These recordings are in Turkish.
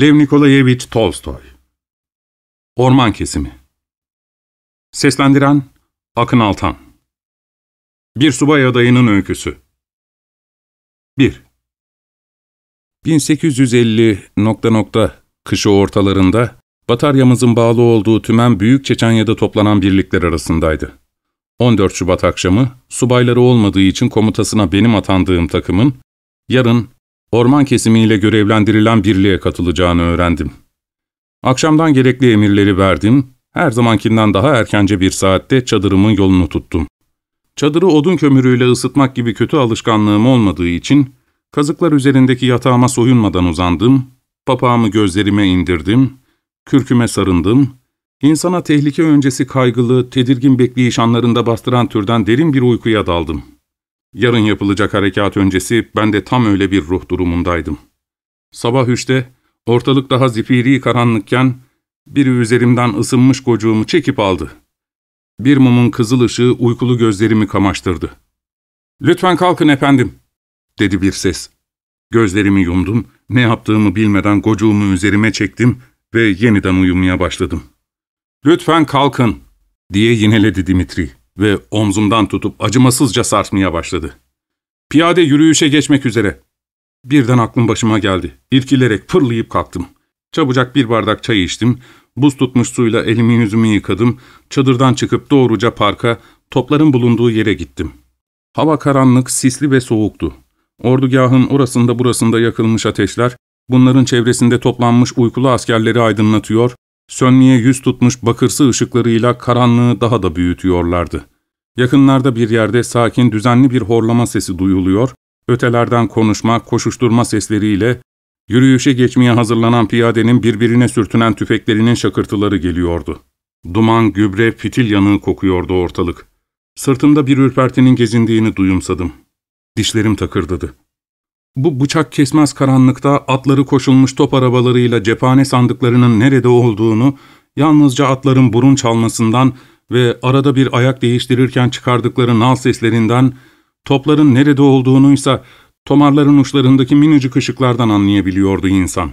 Lev Nikolayevich Tolstoy. Orman Kesimi. Seslendiren Akın Altan. Bir Subay Adayının Öyküsü. 1 1850 nokta nokta kışı ortalarında bataryamızın bağlı olduğu tümen Büyük Çeçenya'da toplanan birlikler arasındaydı. 14 Şubat akşamı subayları olmadığı için komutasına benim atandığım takımın yarın orman kesimiyle görevlendirilen birliğe katılacağını öğrendim. Akşamdan gerekli emirleri verdim, her zamankinden daha erkence bir saatte çadırımın yolunu tuttum. Çadırı odun kömürüyle ısıtmak gibi kötü alışkanlığım olmadığı için, kazıklar üzerindeki yatağıma soyunmadan uzandım, papağımı gözlerime indirdim, kürküme sarındım, insana tehlike öncesi kaygılı, tedirgin bekleyiş anlarında bastıran türden derin bir uykuya daldım. Yarın yapılacak harekat öncesi ben de tam öyle bir ruh durumundaydım. Sabah üçte, ortalık daha zifiri karanlıkken, biri üzerimden ısınmış gocuğumu çekip aldı. Bir mumun kızıl ışığı uykulu gözlerimi kamaştırdı. ''Lütfen kalkın efendim.'' dedi bir ses. Gözlerimi yumdum, ne yaptığımı bilmeden gocuğumu üzerime çektim ve yeniden uyumaya başladım. ''Lütfen kalkın.'' diye yineledi Dimitri ve omzumdan tutup acımasızca sarsmaya başladı. Piyade yürüyüşe geçmek üzere. Birden aklım başıma geldi. İrkilerek fırlayıp kalktım. Çabucak bir bardak çay içtim, buz tutmuş suyla elimi yüzümü yıkadım, çadırdan çıkıp doğruca parka, topların bulunduğu yere gittim. Hava karanlık, sisli ve soğuktu. Ordugahın orasında burasında yakılmış ateşler, bunların çevresinde toplanmış uykulu askerleri aydınlatıyor, sönmeye yüz tutmuş bakırsı ışıklarıyla karanlığı daha da büyütüyorlardı. Yakınlarda bir yerde sakin, düzenli bir horlama sesi duyuluyor, ötelerden konuşma, koşuşturma sesleriyle yürüyüşe geçmeye hazırlanan piyadenin birbirine sürtünen tüfeklerinin şakırtıları geliyordu. Duman, gübre, fitil yanığı kokuyordu ortalık. Sırtımda bir ürpertinin gezindiğini duyumsadım. Dişlerim takırdadı. Bu bıçak kesmez karanlıkta atları koşulmuş top arabalarıyla cephane sandıklarının nerede olduğunu, yalnızca atların burun çalmasından ve arada bir ayak değiştirirken çıkardıkları nal seslerinden, topların nerede olduğunuysa tomarların uçlarındaki minicik ışıklardan anlayabiliyordu insan.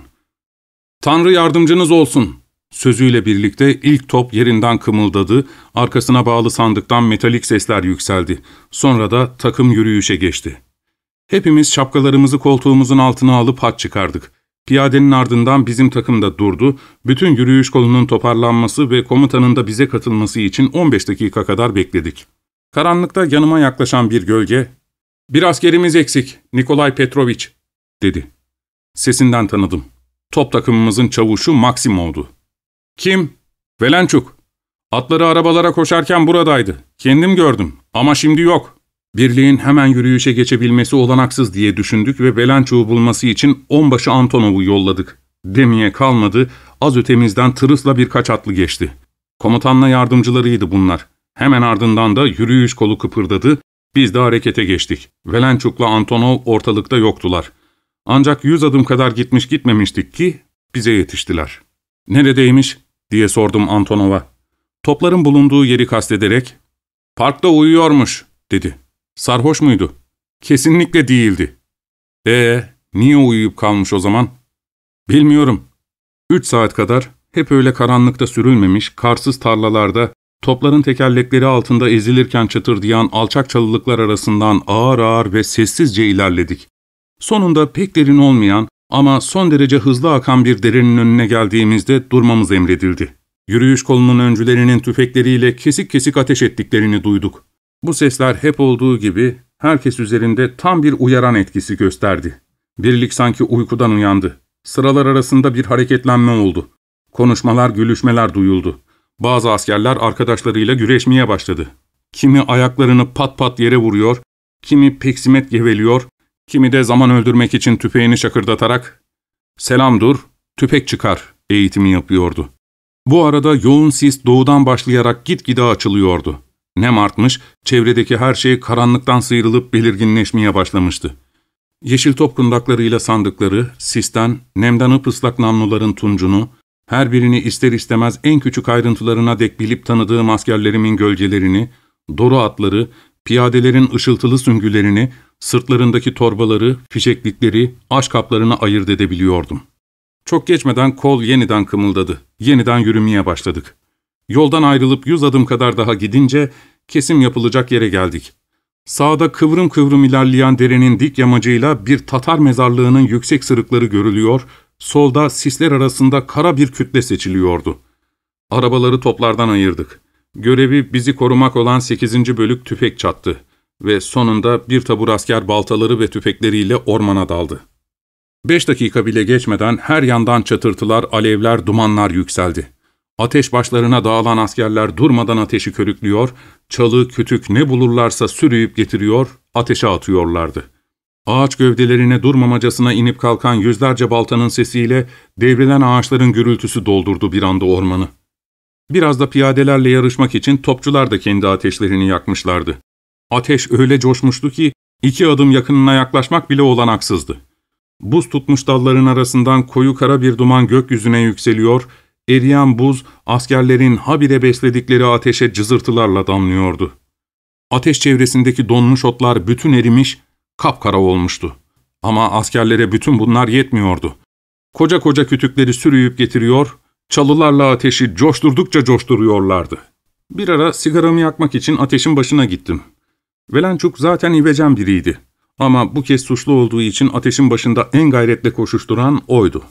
''Tanrı yardımcınız olsun!'' sözüyle birlikte ilk top yerinden kımıldadı, arkasına bağlı sandıktan metalik sesler yükseldi. Sonra da takım yürüyüşe geçti. Hepimiz şapkalarımızı koltuğumuzun altına alıp hat çıkardık. Piyadenin ardından bizim takım da durdu, bütün yürüyüş kolunun toparlanması ve komutanın da bize katılması için 15 dakika kadar bekledik. Karanlıkta yanıma yaklaşan bir gölge, ''Bir askerimiz eksik, Nikolay Petroviç'' dedi. Sesinden tanıdım. Top takımımızın çavuşu Maksimov'du. ''Kim?'' ''Velençuk. Atları arabalara koşarken buradaydı. Kendim gördüm ama şimdi yok.'' Birliğin hemen yürüyüşe geçebilmesi olanaksız diye düşündük ve Belenço'yu bulması için onbaşı Antonov'u yolladık. Demeye kalmadı, az ötemizden tırısla birkaç atlı geçti. Komutanla yardımcılarıydı bunlar. Hemen ardından da yürüyüş kolu kıpırdadı, biz de harekete geçtik. Velençuk'la Antonov ortalıkta yoktular. Ancak yüz adım kadar gitmiş gitmemiştik ki bize yetiştiler. ''Neredeymiş?'' diye sordum Antonov'a. Topların bulunduğu yeri kastederek, ''Parkta uyuyormuş.'' dedi. Sarhoş muydu? Kesinlikle değildi. Ee, niye uyuyup kalmış o zaman? Bilmiyorum. Üç saat kadar hep öyle karanlıkta sürülmemiş, karsız tarlalarda, topların tekerlekleri altında ezilirken çatırdayan alçak çalılıklar arasından ağır ağır ve sessizce ilerledik. Sonunda pek derin olmayan ama son derece hızlı akan bir derenin önüne geldiğimizde durmamız emredildi. Yürüyüş kolunun öncülerinin tüfekleriyle kesik kesik ateş ettiklerini duyduk. Bu sesler hep olduğu gibi herkes üzerinde tam bir uyaran etkisi gösterdi. Birlik sanki uykudan uyandı. Sıralar arasında bir hareketlenme oldu. Konuşmalar, gülüşmeler duyuldu. Bazı askerler arkadaşlarıyla güreşmeye başladı. Kimi ayaklarını pat pat yere vuruyor, kimi peksimet geveliyor, kimi de zaman öldürmek için tüfeğini şakırdatarak ''Selam dur, tüfek çıkar'' eğitimi yapıyordu. Bu arada yoğun sis doğudan başlayarak gitgide açılıyordu. Nem artmış, çevredeki her şey karanlıktan sıyrılıp belirginleşmeye başlamıştı. Yeşil top kundaklarıyla sandıkları, sisten, nemden ıpıslak namluların tuncunu, her birini ister istemez en küçük ayrıntılarına dek bilip tanıdığım askerlerimin gölgelerini, doru atları, piyadelerin ışıltılı süngülerini, sırtlarındaki torbaları, fişeklikleri, aş kaplarını ayırt edebiliyordum. Çok geçmeden kol yeniden kımıldadı. Yeniden yürümeye başladık. Yoldan ayrılıp yüz adım kadar daha gidince kesim yapılacak yere geldik. Sağda kıvrım kıvrım ilerleyen derenin dik yamacıyla bir Tatar mezarlığının yüksek sırıkları görülüyor, solda sisler arasında kara bir kütle seçiliyordu. Arabaları toplardan ayırdık. Görevi bizi korumak olan 8. bölük tüfek çattı ve sonunda bir tabur asker baltaları ve tüfekleriyle ormana daldı. Beş dakika bile geçmeden her yandan çatırtılar, alevler, dumanlar yükseldi. Ateş başlarına dağılan askerler durmadan ateşi körüklüyor, çalı, kütük ne bulurlarsa sürüyüp getiriyor, ateşe atıyorlardı. Ağaç gövdelerine durmamacasına inip kalkan yüzlerce baltanın sesiyle devrilen ağaçların gürültüsü doldurdu bir anda ormanı. Biraz da piyadelerle yarışmak için topçular da kendi ateşlerini yakmışlardı. Ateş öyle coşmuştu ki iki adım yakınına yaklaşmak bile olanaksızdı. Buz tutmuş dalların arasından koyu kara bir duman gökyüzüne yükseliyor, eriyen buz askerlerin habire besledikleri ateşe cızırtılarla damlıyordu. Ateş çevresindeki donmuş otlar bütün erimiş, kapkara olmuştu. Ama askerlere bütün bunlar yetmiyordu. Koca koca kütükleri sürüyüp getiriyor, çalılarla ateşi coşturdukça coşturuyorlardı. Bir ara sigaramı yakmak için ateşin başına gittim. Velençuk zaten ivecen biriydi. Ama bu kez suçlu olduğu için ateşin başında en gayretle koşuşturan oydu.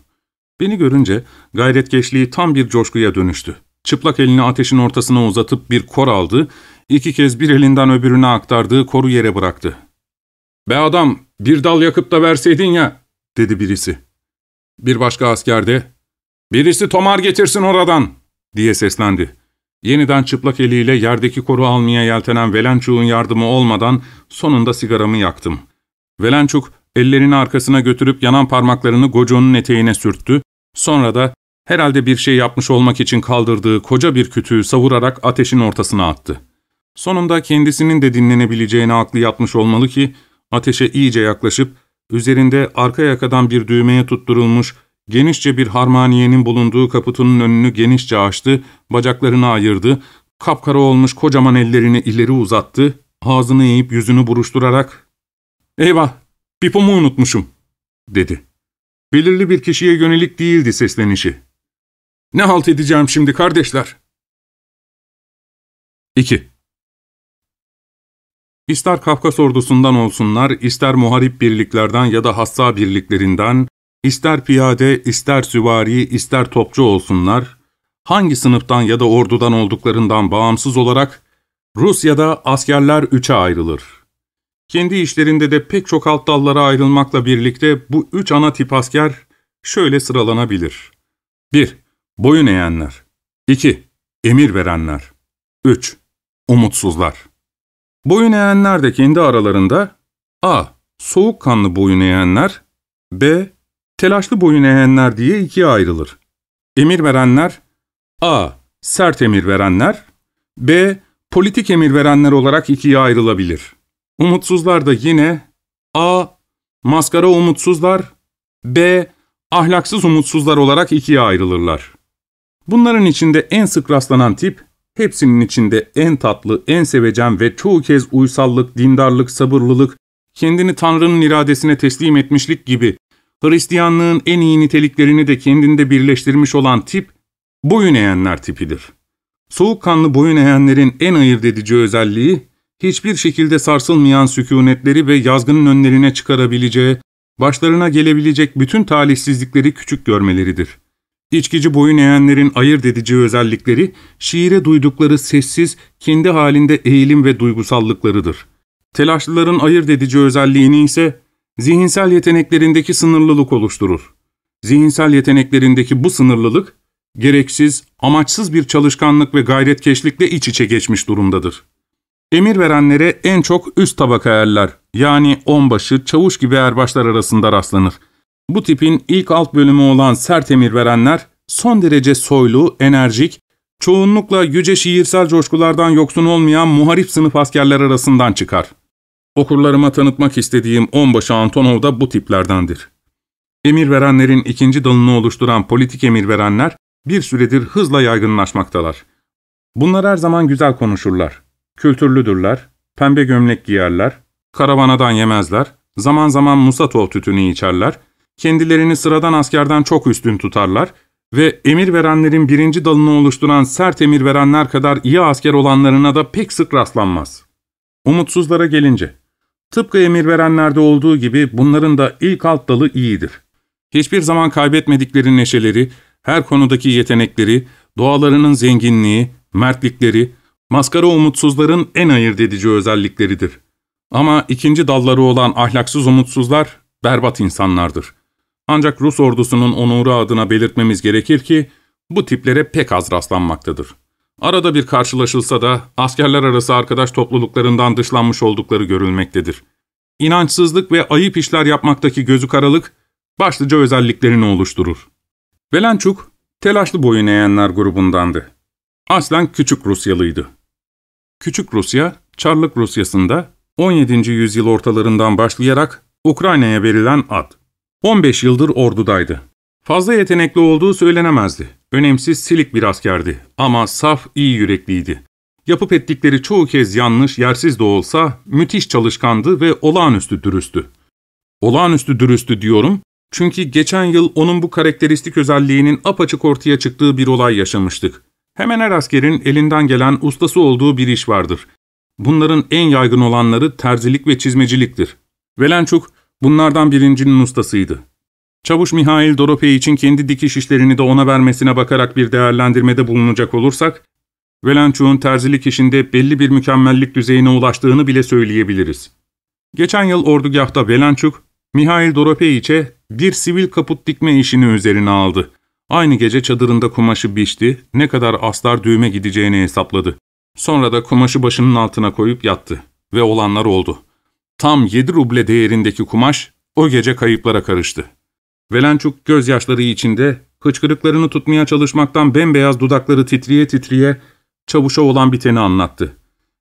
Beni görünce gayretkeşliği tam bir coşkuya dönüştü. Çıplak elini ateşin ortasına uzatıp bir kor aldı, iki kez bir elinden öbürüne aktardığı koru yere bıraktı. ''Be adam, bir dal yakıp da verseydin ya!'' dedi birisi. Bir başka asker de ''Birisi tomar getirsin oradan!'' diye seslendi. Yeniden çıplak eliyle yerdeki koru almaya yeltenen Velençuk'un yardımı olmadan sonunda sigaramı yaktım. Velençuk ellerini arkasına götürüp yanan parmaklarını Goco'nun eteğine sürttü, sonra da herhalde bir şey yapmış olmak için kaldırdığı koca bir kütüğü savurarak ateşin ortasına attı. Sonunda kendisinin de dinlenebileceğine aklı yapmış olmalı ki, ateşe iyice yaklaşıp, üzerinde arka yakadan bir düğmeye tutturulmuş, genişçe bir harmaniyenin bulunduğu kaputunun önünü genişçe açtı, bacaklarını ayırdı, kapkara olmuş kocaman ellerini ileri uzattı, ağzını eğip yüzünü buruşturarak ''Eyvah, pipomu unutmuşum.'' dedi. Belirli bir kişiye yönelik değildi seslenişi. ''Ne halt edeceğim şimdi kardeşler?'' 2. İster Kafkas ordusundan olsunlar, ister muharip birliklerden ya da hassa birliklerinden, ister piyade, ister süvari, ister topçu olsunlar, hangi sınıftan ya da ordudan olduklarından bağımsız olarak Rusya'da askerler üçe ayrılır. Kendi işlerinde de pek çok alt dallara ayrılmakla birlikte bu üç ana tip asker şöyle sıralanabilir. 1. Boyun eğenler 2. Emir verenler 3. Umutsuzlar Boyun eğenler de kendi aralarında A. Soğukkanlı boyun eğenler B. Telaşlı boyun eğenler diye ikiye ayrılır. Emir verenler A. Sert emir verenler B. Politik emir verenler olarak ikiye ayrılabilir. Umutsuzlar da yine A. Maskara umutsuzlar B. Ahlaksız umutsuzlar olarak ikiye ayrılırlar. Bunların içinde en sık rastlanan tip, hepsinin içinde en tatlı, en sevecen ve çoğu kez uysallık, dindarlık, sabırlılık, kendini Tanrı'nın iradesine teslim etmişlik gibi Hristiyanlığın en iyi niteliklerini de kendinde birleştirmiş olan tip, boyun eğenler tipidir. Soğukkanlı boyun eğenlerin en ayırt edici özelliği, hiçbir şekilde sarsılmayan sükunetleri ve yazgının önlerine çıkarabileceği, başlarına gelebilecek bütün talihsizlikleri küçük görmeleridir. İçkici boyun eğenlerin ayırt edici özellikleri, şiire duydukları sessiz, kendi halinde eğilim ve duygusallıklarıdır. Telaşlıların ayırt edici özelliğini ise zihinsel yeteneklerindeki sınırlılık oluşturur. Zihinsel yeteneklerindeki bu sınırlılık, gereksiz, amaçsız bir çalışkanlık ve gayretkeşlikle iç içe geçmiş durumdadır. Emir verenlere en çok üst tabaka erler, yani onbaşı, çavuş gibi erbaşlar arasında rastlanır. Bu tipin ilk alt bölümü olan sert emir verenler, son derece soylu, enerjik, çoğunlukla yüce şiirsel coşkulardan yoksun olmayan muharip sınıf askerler arasından çıkar. Okurlarıma tanıtmak istediğim onbaşı Antonov da bu tiplerdendir. Emir verenlerin ikinci dalını oluşturan politik emir verenler bir süredir hızla yaygınlaşmaktalar. Bunlar her zaman güzel konuşurlar, kültürlüdürler, pembe gömlek giyerler, karavanadan yemezler, zaman zaman musatov tütünü içerler, kendilerini sıradan askerden çok üstün tutarlar ve emir verenlerin birinci dalını oluşturan sert emir verenler kadar iyi asker olanlarına da pek sık rastlanmaz. Umutsuzlara gelince, tıpkı emir verenlerde olduğu gibi bunların da ilk alt dalı iyidir. Hiçbir zaman kaybetmedikleri neşeleri, her konudaki yetenekleri, doğalarının zenginliği, mertlikleri, maskara umutsuzların en ayırt edici özellikleridir. Ama ikinci dalları olan ahlaksız umutsuzlar berbat insanlardır. Ancak Rus ordusunun onuru adına belirtmemiz gerekir ki bu tiplere pek az rastlanmaktadır. Arada bir karşılaşılsa da askerler arası arkadaş topluluklarından dışlanmış oldukları görülmektedir. İnançsızlık ve ayıp işler yapmaktaki gözü karalık başlıca özelliklerini oluşturur. Velençuk, telaşlı boyun eğenler grubundandı. Aslen Küçük Rusyalıydı. Küçük Rusya, Çarlık Rusyası'nda 17. yüzyıl ortalarından başlayarak Ukrayna'ya verilen ad. 15 yıldır ordudaydı. Fazla yetenekli olduğu söylenemezdi. Önemsiz silik bir askerdi ama saf, iyi yürekliydi. Yapıp ettikleri çoğu kez yanlış, yersiz de olsa müthiş çalışkandı ve olağanüstü dürüsttü. Olağanüstü dürüsttü diyorum çünkü geçen yıl onun bu karakteristik özelliğinin apaçık ortaya çıktığı bir olay yaşamıştık. Hemen her askerin elinden gelen ustası olduğu bir iş vardır. Bunların en yaygın olanları terzilik ve çizmeciliktir. Velençuk bunlardan birincinin ustasıydı. Çavuş Mihail Doropey için kendi dikiş işlerini de ona vermesine bakarak bir değerlendirmede bulunacak olursak, Velençuk'un terzilik işinde belli bir mükemmellik düzeyine ulaştığını bile söyleyebiliriz. Geçen yıl ordugahta Velençuk, Mihail Doropeyiç'e bir sivil kaput dikme işini üzerine aldı. Aynı gece çadırında kumaşı biçti, ne kadar astar düğme gideceğini hesapladı. Sonra da kumaşı başının altına koyup yattı. Ve olanlar oldu. Tam yedi ruble değerindeki kumaş o gece kayıplara karıştı. Velençuk gözyaşları içinde, hıçkırıklarını tutmaya çalışmaktan bembeyaz dudakları titriye titriye çavuşa olan biteni anlattı.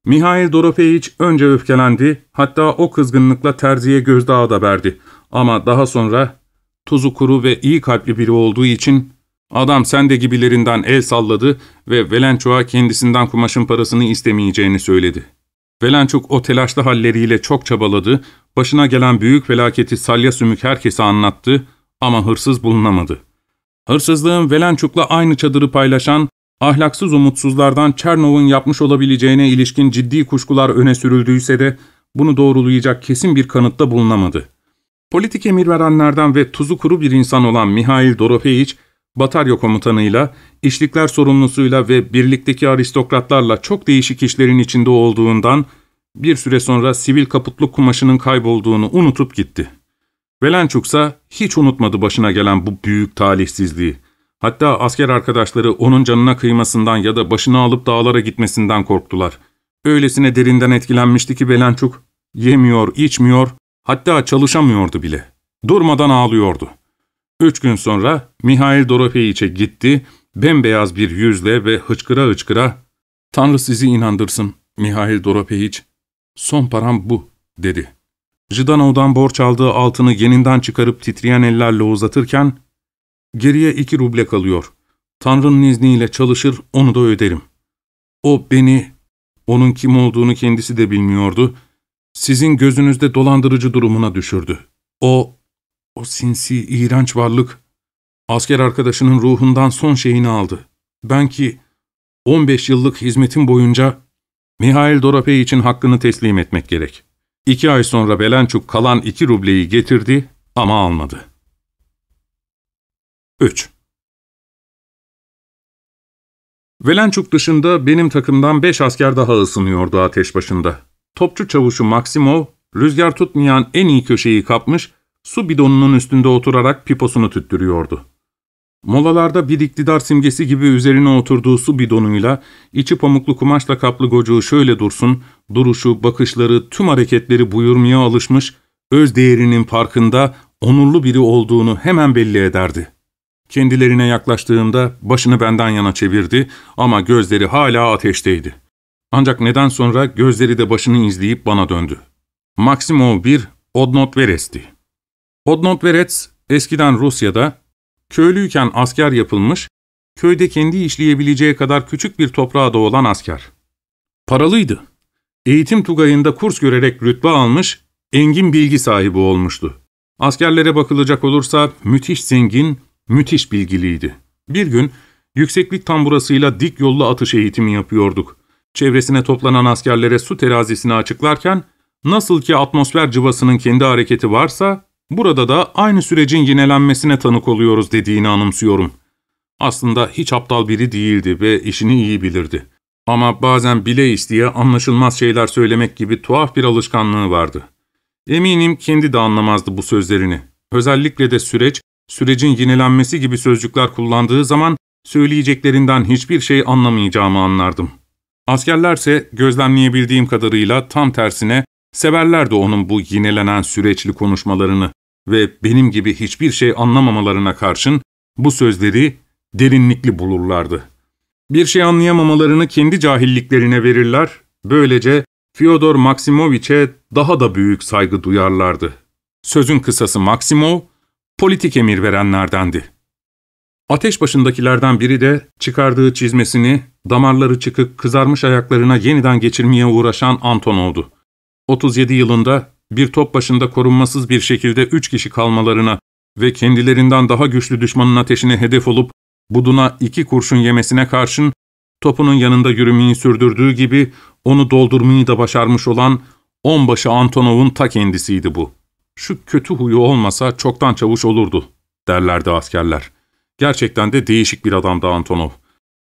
Mihail Doropeyiç önce öfkelendi, hatta o kızgınlıkla terziye gözdağı da verdi. Ama daha sonra tuzu kuru ve iyi kalpli biri olduğu için adam sende gibilerinden el salladı ve Velençuk'a kendisinden kumaşın parasını istemeyeceğini söyledi. Velençuk o telaşlı halleriyle çok çabaladı, başına gelen büyük felaketi salya sümük herkese anlattı ama hırsız bulunamadı. Hırsızlığın Velençuk'la aynı çadırı paylaşan, ahlaksız umutsuzlardan Çernov'un yapmış olabileceğine ilişkin ciddi kuşkular öne sürüldüyse de bunu doğrulayacak kesin bir kanıtta bulunamadı. Politik emir verenlerden ve tuzu kuru bir insan olan Mihail Dorofeyiç, batarya komutanıyla, işlikler sorumlusuyla ve birlikteki aristokratlarla çok değişik işlerin içinde olduğundan, bir süre sonra sivil kaputluk kumaşının kaybolduğunu unutup gitti. Velençuk ise hiç unutmadı başına gelen bu büyük talihsizliği. Hatta asker arkadaşları onun canına kıymasından ya da başını alıp dağlara gitmesinden korktular. Öylesine derinden etkilenmişti ki Velençuk, yemiyor, içmiyor, hatta çalışamıyordu bile. Durmadan ağlıyordu. Üç gün sonra Mihail Dorofeyiç'e gitti, bembeyaz bir yüzle ve hıçkıra hıçkıra, ''Tanrı sizi inandırsın, Mihail Doropeyiç, son param bu.'' dedi. Jdanov'dan borç aldığı altını yeninden çıkarıp titreyen ellerle uzatırken, ''Geriye iki ruble kalıyor. Tanrı'nın izniyle çalışır, onu da öderim. O beni, onun kim olduğunu kendisi de bilmiyordu, sizin gözünüzde dolandırıcı durumuna düşürdü. O, o sinsi, iğrenç varlık, asker arkadaşının ruhundan son şeyini aldı. Ben ki 15 yıllık hizmetim boyunca Mihail Doropey için hakkını teslim etmek gerek. İki ay sonra Belençuk kalan iki rubleyi getirdi ama almadı. 3. Velençuk dışında benim takımdan beş asker daha ısınıyordu ateş başında. Topçu çavuşu Maksimov, rüzgar tutmayan en iyi köşeyi kapmış, su bidonunun üstünde oturarak piposunu tüttürüyordu. Molalarda bir iktidar simgesi gibi üzerine oturduğu su bidonuyla, içi pamuklu kumaşla kaplı gocuğu şöyle dursun, duruşu, bakışları, tüm hareketleri buyurmaya alışmış, öz değerinin farkında, onurlu biri olduğunu hemen belli ederdi. Kendilerine yaklaştığımda başını benden yana çevirdi ama gözleri hala ateşteydi. Ancak neden sonra gözleri de başını izleyip bana döndü. Maksimov bir Odnot Veres'ti. Odnot Veres, eskiden Rusya'da, köylüyken asker yapılmış, köyde kendi işleyebileceği kadar küçük bir toprağa da asker. Paralıydı. Eğitim tugayında kurs görerek rütbe almış, engin bilgi sahibi olmuştu. Askerlere bakılacak olursa müthiş zengin, müthiş bilgiliydi. Bir gün yükseklik tamburasıyla dik yollu atış eğitimi yapıyorduk. Çevresine toplanan askerlere su terazisini açıklarken, nasıl ki atmosfer cıvasının kendi hareketi varsa, burada da aynı sürecin yinelenmesine tanık oluyoruz dediğini anımsıyorum. Aslında hiç aptal biri değildi ve işini iyi bilirdi. Ama bazen bile isteye anlaşılmaz şeyler söylemek gibi tuhaf bir alışkanlığı vardı. Eminim kendi de anlamazdı bu sözlerini. Özellikle de süreç, sürecin yinelenmesi gibi sözcükler kullandığı zaman söyleyeceklerinden hiçbir şey anlamayacağımı anlardım. Askerlerse gözlemleyebildiğim kadarıyla tam tersine severlerdi onun bu yinelenen süreçli konuşmalarını ve benim gibi hiçbir şey anlamamalarına karşın bu sözleri derinlikli bulurlardı. Bir şey anlayamamalarını kendi cahilliklerine verirler, böylece Fyodor Maksimoviç'e daha da büyük saygı duyarlardı. Sözün kısası Maksimov, politik emir verenlerdendi. Ateş başındakilerden biri de çıkardığı çizmesini, damarları çıkık kızarmış ayaklarına yeniden geçirmeye uğraşan Antonov'du. 37 yılında bir top başında korunmasız bir şekilde üç kişi kalmalarına ve kendilerinden daha güçlü düşmanın ateşine hedef olup buduna iki kurşun yemesine karşın topunun yanında yürümeyi sürdürdüğü gibi onu doldurmayı da başarmış olan onbaşı Antonov'un ta kendisiydi bu. Şu kötü huyu olmasa çoktan çavuş olurdu, derlerdi askerler. Gerçekten de değişik bir adamdı Antonov.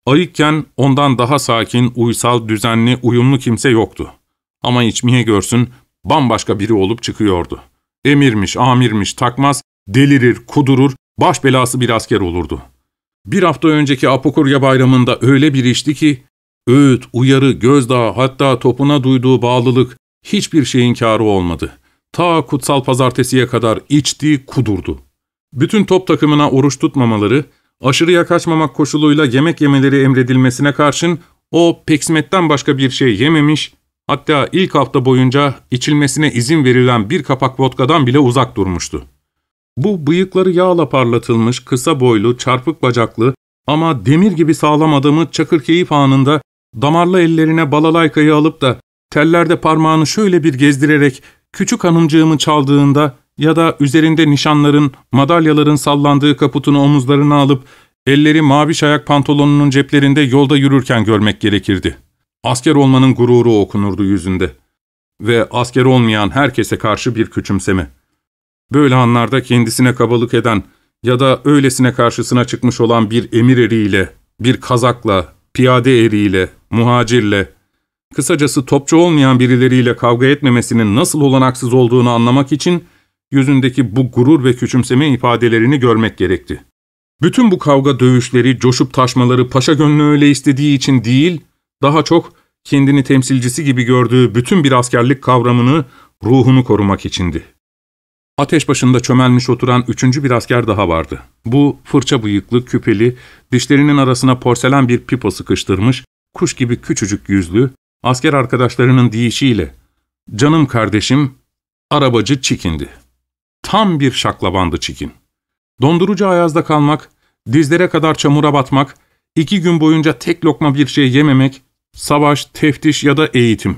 Ayıkken ondan daha sakin, uysal, düzenli, uyumlu kimse yoktu. Ama içmeye görsün, bambaşka biri olup çıkıyordu. Emirmiş, amirmiş, takmaz, delirir, kudurur, baş belası bir asker olurdu. Bir hafta önceki Apokurya bayramında öyle bir işti ki, öğüt, uyarı, gözdağı hatta topuna duyduğu bağlılık hiçbir şeyin kârı olmadı. Ta kutsal pazartesiye kadar içti, kudurdu. Bütün top takımına oruç tutmamaları, aşırıya kaçmamak koşuluyla yemek yemeleri emredilmesine karşın o peksimetten başka bir şey yememiş, hatta ilk hafta boyunca içilmesine izin verilen bir kapak vodkadan bile uzak durmuştu. Bu bıyıkları yağla parlatılmış, kısa boylu, çarpık bacaklı ama demir gibi sağlam adamı Çakırkeyif anında damarlı ellerine balalaykayı alıp da tellerde parmağını şöyle bir gezdirerek küçük hanımcığımı çaldığında ya da üzerinde nişanların, madalyaların sallandığı kaputunu omuzlarına alıp elleri mavi şayak pantolonunun ceplerinde yolda yürürken görmek gerekirdi. Asker olmanın gururu okunurdu yüzünde. Ve asker olmayan herkese karşı bir küçümseme. Böyle anlarda kendisine kabalık eden ya da öylesine karşısına çıkmış olan bir emir eriyle, bir kazakla, piyade eriyle, muhacirle, kısacası topçu olmayan birileriyle kavga etmemesinin nasıl olanaksız olduğunu anlamak için yüzündeki bu gurur ve küçümseme ifadelerini görmek gerekti. Bütün bu kavga dövüşleri, coşup taşmaları paşa gönlü öyle istediği için değil, daha çok kendini temsilcisi gibi gördüğü bütün bir askerlik kavramını, ruhunu korumak içindi. Ateş başında çömelmiş oturan üçüncü bir asker daha vardı. Bu fırça bıyıklı, küpeli, dişlerinin arasına porselen bir pipo sıkıştırmış, kuş gibi küçücük yüzlü, asker arkadaşlarının deyişiyle, ''Canım kardeşim, arabacı Çikin'di.'' Tam bir şaklabandı Çikin. Dondurucu ayazda kalmak, dizlere kadar çamura batmak, iki gün boyunca tek lokma bir şey yememek, savaş, teftiş ya da eğitim.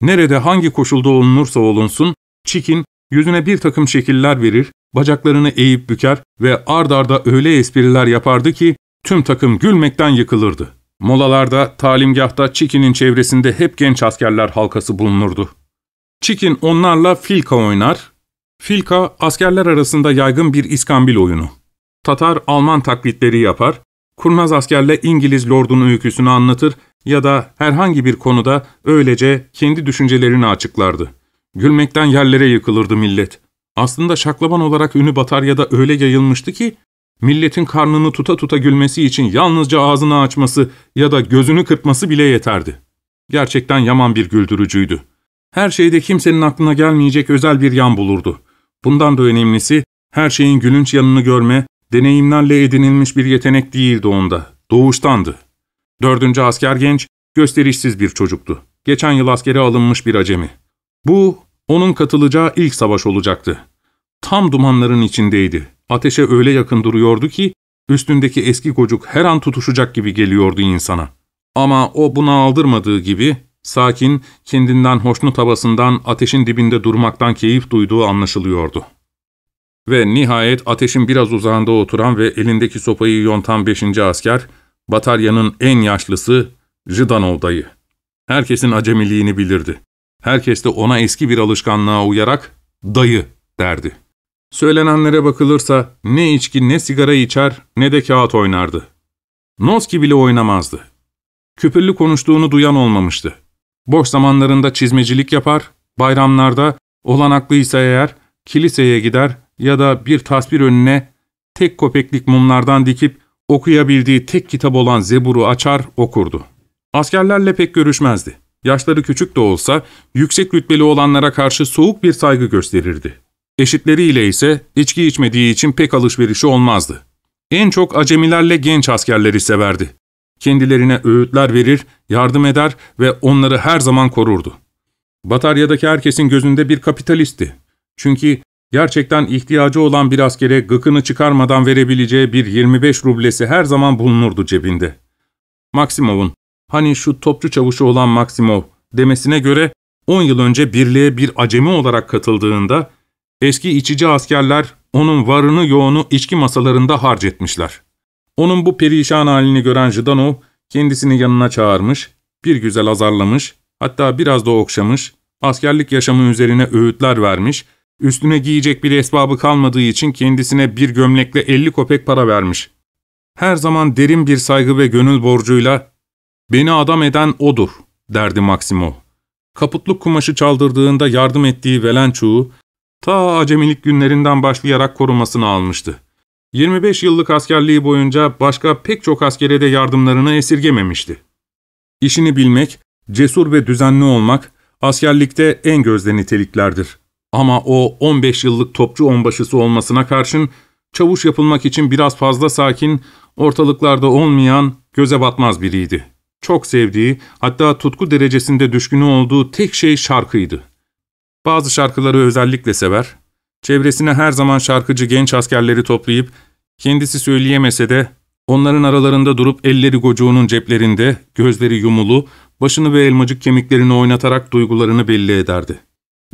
Nerede hangi koşulda olunursa olunsun, Çikin yüzüne bir takım şekiller verir, bacaklarını eğip büker ve ard arda öyle espriler yapardı ki tüm takım gülmekten yıkılırdı. Molalarda, talimgahta Çikin'in çevresinde hep genç askerler halkası bulunurdu. Çikin onlarla filka oynar, Filka, askerler arasında yaygın bir iskambil oyunu. Tatar-Alman taklitleri yapar, kurnaz askerle İngiliz lordunun öyküsünü anlatır ya da herhangi bir konuda öylece kendi düşüncelerini açıklardı. Gülmekten yerlere yıkılırdı millet. Aslında şaklaban olarak ünü Batarya'da öyle yayılmıştı ki, milletin karnını tuta tuta gülmesi için yalnızca ağzını açması ya da gözünü kırpması bile yeterdi. Gerçekten yaman bir güldürücüydü. Her şeyde kimsenin aklına gelmeyecek özel bir yan bulurdu. Bundan da önemlisi, her şeyin gülünç yanını görme, deneyimlerle edinilmiş bir yetenek değildi onda, doğuştandı. Dördüncü asker genç, gösterişsiz bir çocuktu. Geçen yıl askere alınmış bir acemi. Bu, onun katılacağı ilk savaş olacaktı. Tam dumanların içindeydi. Ateşe öyle yakın duruyordu ki, üstündeki eski gocuk her an tutuşacak gibi geliyordu insana. Ama o buna aldırmadığı gibi, Sakin, kendinden hoşnut havasından ateşin dibinde durmaktan keyif duyduğu anlaşılıyordu. Ve nihayet ateşin biraz uzağında oturan ve elindeki sopayı yontan beşinci asker, bataryanın en yaşlısı Jdanov dayı. Herkesin acemiliğini bilirdi. Herkes de ona eski bir alışkanlığa uyarak dayı derdi. Söylenenlere bakılırsa ne içki ne sigara içer ne de kağıt oynardı. Noski bile oynamazdı. Küpürlü konuştuğunu duyan olmamıştı. Boş zamanlarında çizmecilik yapar, bayramlarda olanaklıysa eğer kiliseye gider ya da bir tasvir önüne tek kopeklik mumlardan dikip okuyabildiği tek kitap olan Zebur'u açar okurdu. Askerlerle pek görüşmezdi. Yaşları küçük de olsa yüksek rütbeli olanlara karşı soğuk bir saygı gösterirdi. Eşitleriyle ise içki içmediği için pek alışverişi olmazdı. En çok acemilerle genç askerleri severdi. Kendilerine öğütler verir, yardım eder ve onları her zaman korurdu. Batarya'daki herkesin gözünde bir kapitalistti. Çünkü gerçekten ihtiyacı olan bir askere gıkını çıkarmadan verebileceği bir 25 rublesi her zaman bulunurdu cebinde. Maksimov'un, hani şu topçu çavuşu olan Maksimov demesine göre 10 yıl önce birliğe bir acemi olarak katıldığında eski içici askerler onun varını yoğunu içki masalarında harcetmişler. Onun bu perişan halini gören Jdanov kendisini yanına çağırmış, bir güzel azarlamış, hatta biraz da okşamış, askerlik yaşamı üzerine öğütler vermiş, üstüne giyecek bir esbabı kalmadığı için kendisine bir gömlekle 50 kopek para vermiş. Her zaman derin bir saygı ve gönül borcuyla ''Beni adam eden odur'' derdi Maksimov. Kaputluk kumaşı çaldırdığında yardım ettiği Velençuğ'u ta acemilik günlerinden başlayarak korumasını almıştı. 25 yıllık askerliği boyunca başka pek çok askere de yardımlarını esirgememişti. İşini bilmek, cesur ve düzenli olmak, askerlikte en gözde niteliklerdir. Ama o 15 yıllık topçu onbaşısı olmasına karşın, çavuş yapılmak için biraz fazla sakin, ortalıklarda olmayan, göze batmaz biriydi. Çok sevdiği, hatta tutku derecesinde düşkünü olduğu tek şey şarkıydı. Bazı şarkıları özellikle sever, çevresine her zaman şarkıcı genç askerleri toplayıp, kendisi söyleyemese de onların aralarında durup elleri gocuğunun ceplerinde, gözleri yumulu, başını ve elmacık kemiklerini oynatarak duygularını belli ederdi.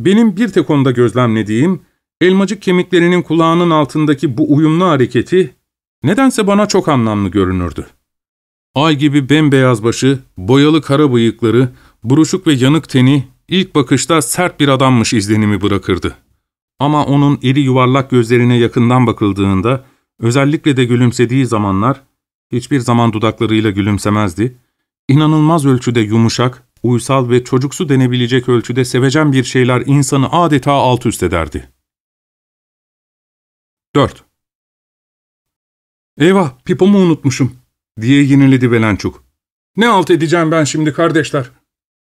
Benim bir tek onda gözlemlediğim, elmacık kemiklerinin kulağının altındaki bu uyumlu hareketi, nedense bana çok anlamlı görünürdü. Ay gibi bembeyaz başı, boyalı kara bıyıkları, buruşuk ve yanık teni ilk bakışta sert bir adammış izlenimi bırakırdı. Ama onun iri yuvarlak gözlerine yakından bakıldığında, özellikle de gülümsediği zamanlar, hiçbir zaman dudaklarıyla gülümsemezdi, inanılmaz ölçüde yumuşak, uysal ve çocuksu denebilecek ölçüde sevecen bir şeyler insanı adeta alt üst ederdi. 4. ''Eyvah, pipomu unutmuşum.'' diye yeniledi Belençuk. ''Ne alt edeceğim ben şimdi kardeşler?''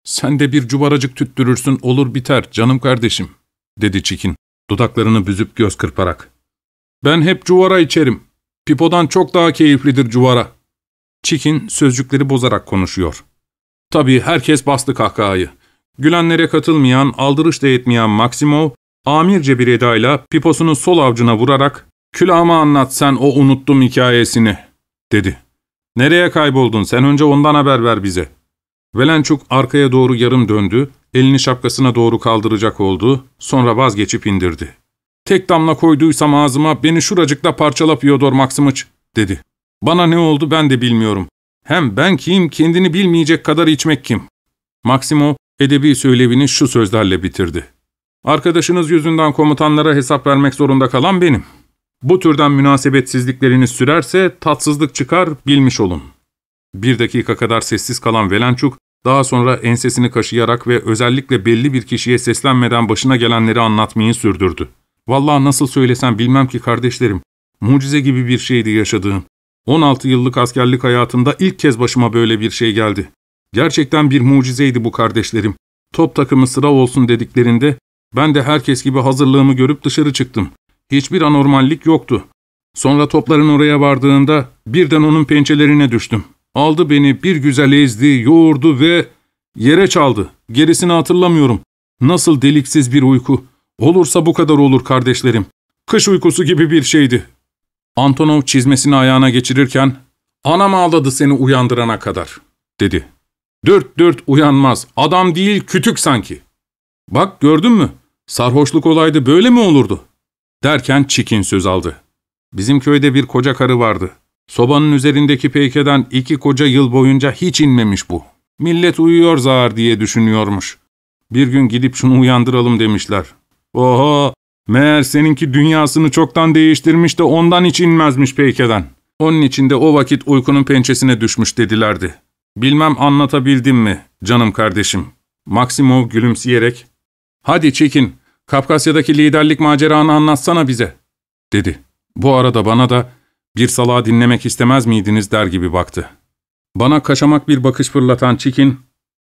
''Sen de bir cubaracık tüttürürsün, olur biter canım kardeşim.'' dedi Çikin, dudaklarını büzüp göz kırparak. ''Ben hep cuvara içerim. Pipodan çok daha keyiflidir cuvara.'' Çikin sözcükleri bozarak konuşuyor. Tabii herkes bastı kahkahayı. Gülenlere katılmayan, aldırış da etmeyen Maksimov, amirce bir edayla piposunu sol avcuna vurarak ''Külahıma anlat sen o unuttum hikayesini.'' dedi. ''Nereye kayboldun? Sen önce ondan haber ver bize.'' Velençuk arkaya doğru yarım döndü, elini şapkasına doğru kaldıracak oldu, sonra vazgeçip indirdi. ''Tek damla koyduysam ağzıma beni şuracıkta parçalap Yodor Maksimıç.'' dedi. ''Bana ne oldu ben de bilmiyorum. Hem ben kim, kendini bilmeyecek kadar içmek kim? Maksimo, edebi söylevini şu sözlerle bitirdi. Arkadaşınız yüzünden komutanlara hesap vermek zorunda kalan benim. Bu türden münasebetsizlikleriniz sürerse tatsızlık çıkar, bilmiş olun. Bir dakika kadar sessiz kalan Velençuk, daha sonra ensesini kaşıyarak ve özellikle belli bir kişiye seslenmeden başına gelenleri anlatmayı sürdürdü. Vallahi nasıl söylesem bilmem ki kardeşlerim, mucize gibi bir şeydi yaşadığım. 16 yıllık askerlik hayatımda ilk kez başıma böyle bir şey geldi. Gerçekten bir mucizeydi bu kardeşlerim. Top takımı sıra olsun dediklerinde ben de herkes gibi hazırlığımı görüp dışarı çıktım. Hiçbir anormallik yoktu. Sonra topların oraya vardığında birden onun pençelerine düştüm. Aldı beni bir güzel ezdi, yoğurdu ve yere çaldı. Gerisini hatırlamıyorum. Nasıl deliksiz bir uyku. Olursa bu kadar olur kardeşlerim. Kış uykusu gibi bir şeydi. Antonov çizmesini ayağına geçirirken, ''Anam ağladı seni uyandırana kadar.'' dedi. ''Dürt dürt uyanmaz, adam değil kütük sanki.'' ''Bak gördün mü, sarhoşluk olaydı böyle mi olurdu?'' Derken Çikin söz aldı. Bizim köyde bir koca karı vardı. Sobanın üzerindeki peykeden iki koca yıl boyunca hiç inmemiş bu. Millet uyuyor zar diye düşünüyormuş. Bir gün gidip şunu uyandıralım demişler. Oho, meğer seninki dünyasını çoktan değiştirmiş de ondan hiç inmezmiş peykeden. Onun içinde o vakit uykunun pençesine düşmüş dedilerdi. Bilmem anlatabildim mi canım kardeşim? Maksimov gülümseyerek, ''Hadi çekin, Kafkasya'daki liderlik maceranı anlatsana bize.'' dedi. Bu arada bana da bir salağı dinlemek istemez miydiniz der gibi baktı. Bana kaşamak bir bakış fırlatan Çikin,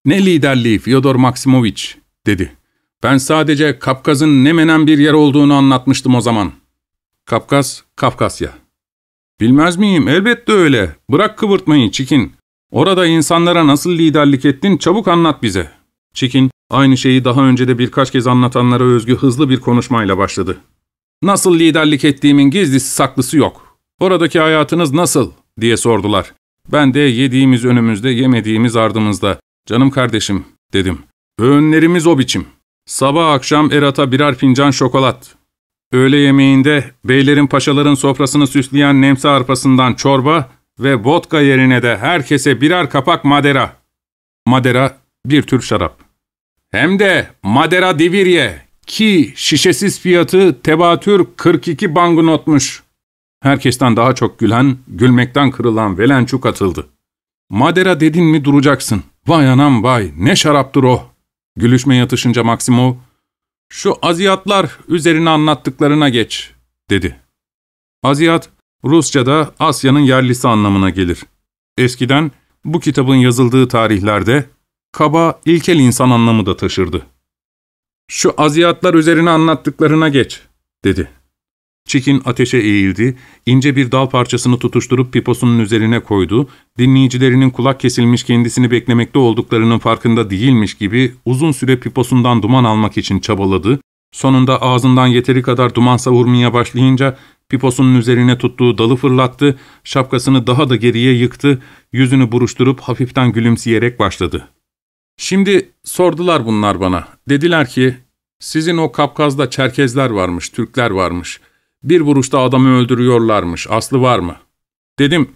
''Ne liderliği Fyodor Maksimoviç?'' dedi. ''Ben sadece Kafkas'ın ne menen bir yer olduğunu anlatmıştım o zaman.'' Kafkas, Kafkasya. ''Bilmez miyim? Elbette öyle. Bırak kıvırtmayı Çikin. Orada insanlara nasıl liderlik ettin çabuk anlat bize.'' Çikin, aynı şeyi daha önce de birkaç kez anlatanlara özgü hızlı bir konuşmayla başladı. ''Nasıl liderlik ettiğimin gizlisi saklısı yok. Oradaki hayatınız nasıl?'' diye sordular. Ben de yediğimiz önümüzde, yemediğimiz ardımızda. ''Canım kardeşim'' dedim. ''Öğünlerimiz o biçim. Sabah akşam Erat'a birer fincan şokolat. Öğle yemeğinde beylerin paşaların sofrasını süsleyen nemsi arpasından çorba ve vodka yerine de herkese birer kapak madera. Madera bir tür şarap. Hem de Madera Divirye ki şişesiz fiyatı tebatür 42 banknotmuş. Herkesten daha çok gülen, gülmekten kırılan Velençuk atıldı. Madera dedin mi duracaksın. Vay anam vay, ne şaraptır o. Gülüşme yatışınca Maksimov, şu aziyatlar üzerine anlattıklarına geç, dedi. Aziyat, Rusça'da Asya'nın yerlisi anlamına gelir. Eskiden bu kitabın yazıldığı tarihlerde kaba, ilkel insan anlamı da taşırdı. ''Şu aziyatlar üzerine anlattıklarına geç.'' dedi. Çikin ateşe eğildi, ince bir dal parçasını tutuşturup piposunun üzerine koydu, dinleyicilerinin kulak kesilmiş kendisini beklemekte olduklarının farkında değilmiş gibi uzun süre piposundan duman almak için çabaladı, sonunda ağzından yeteri kadar duman savurmaya başlayınca piposunun üzerine tuttuğu dalı fırlattı, şapkasını daha da geriye yıktı, yüzünü buruşturup hafiften gülümseyerek başladı. Şimdi sordular bunlar bana. Dediler ki, sizin o Kafkaz'da Çerkezler varmış, Türkler varmış. Bir vuruşta adamı öldürüyorlarmış, aslı var mı? Dedim,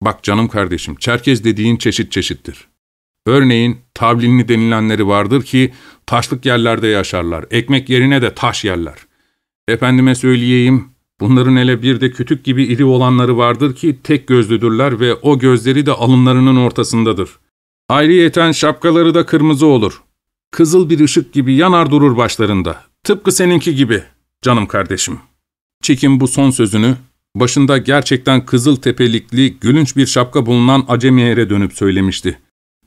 bak canım kardeşim, Çerkez dediğin çeşit çeşittir. Örneğin tavlinli denilenleri vardır ki taşlık yerlerde yaşarlar, ekmek yerine de taş yerler. Efendime söyleyeyim, bunların hele bir de kütük gibi iri olanları vardır ki tek gözlüdürler ve o gözleri de alınlarının ortasındadır.'' Ayrıyeten şapkaları da kırmızı olur. Kızıl bir ışık gibi yanar durur başlarında. Tıpkı seninki gibi, canım kardeşim. Çekim bu son sözünü, başında gerçekten kızıl tepelikli, gülünç bir şapka bulunan Acemi dönüp söylemişti.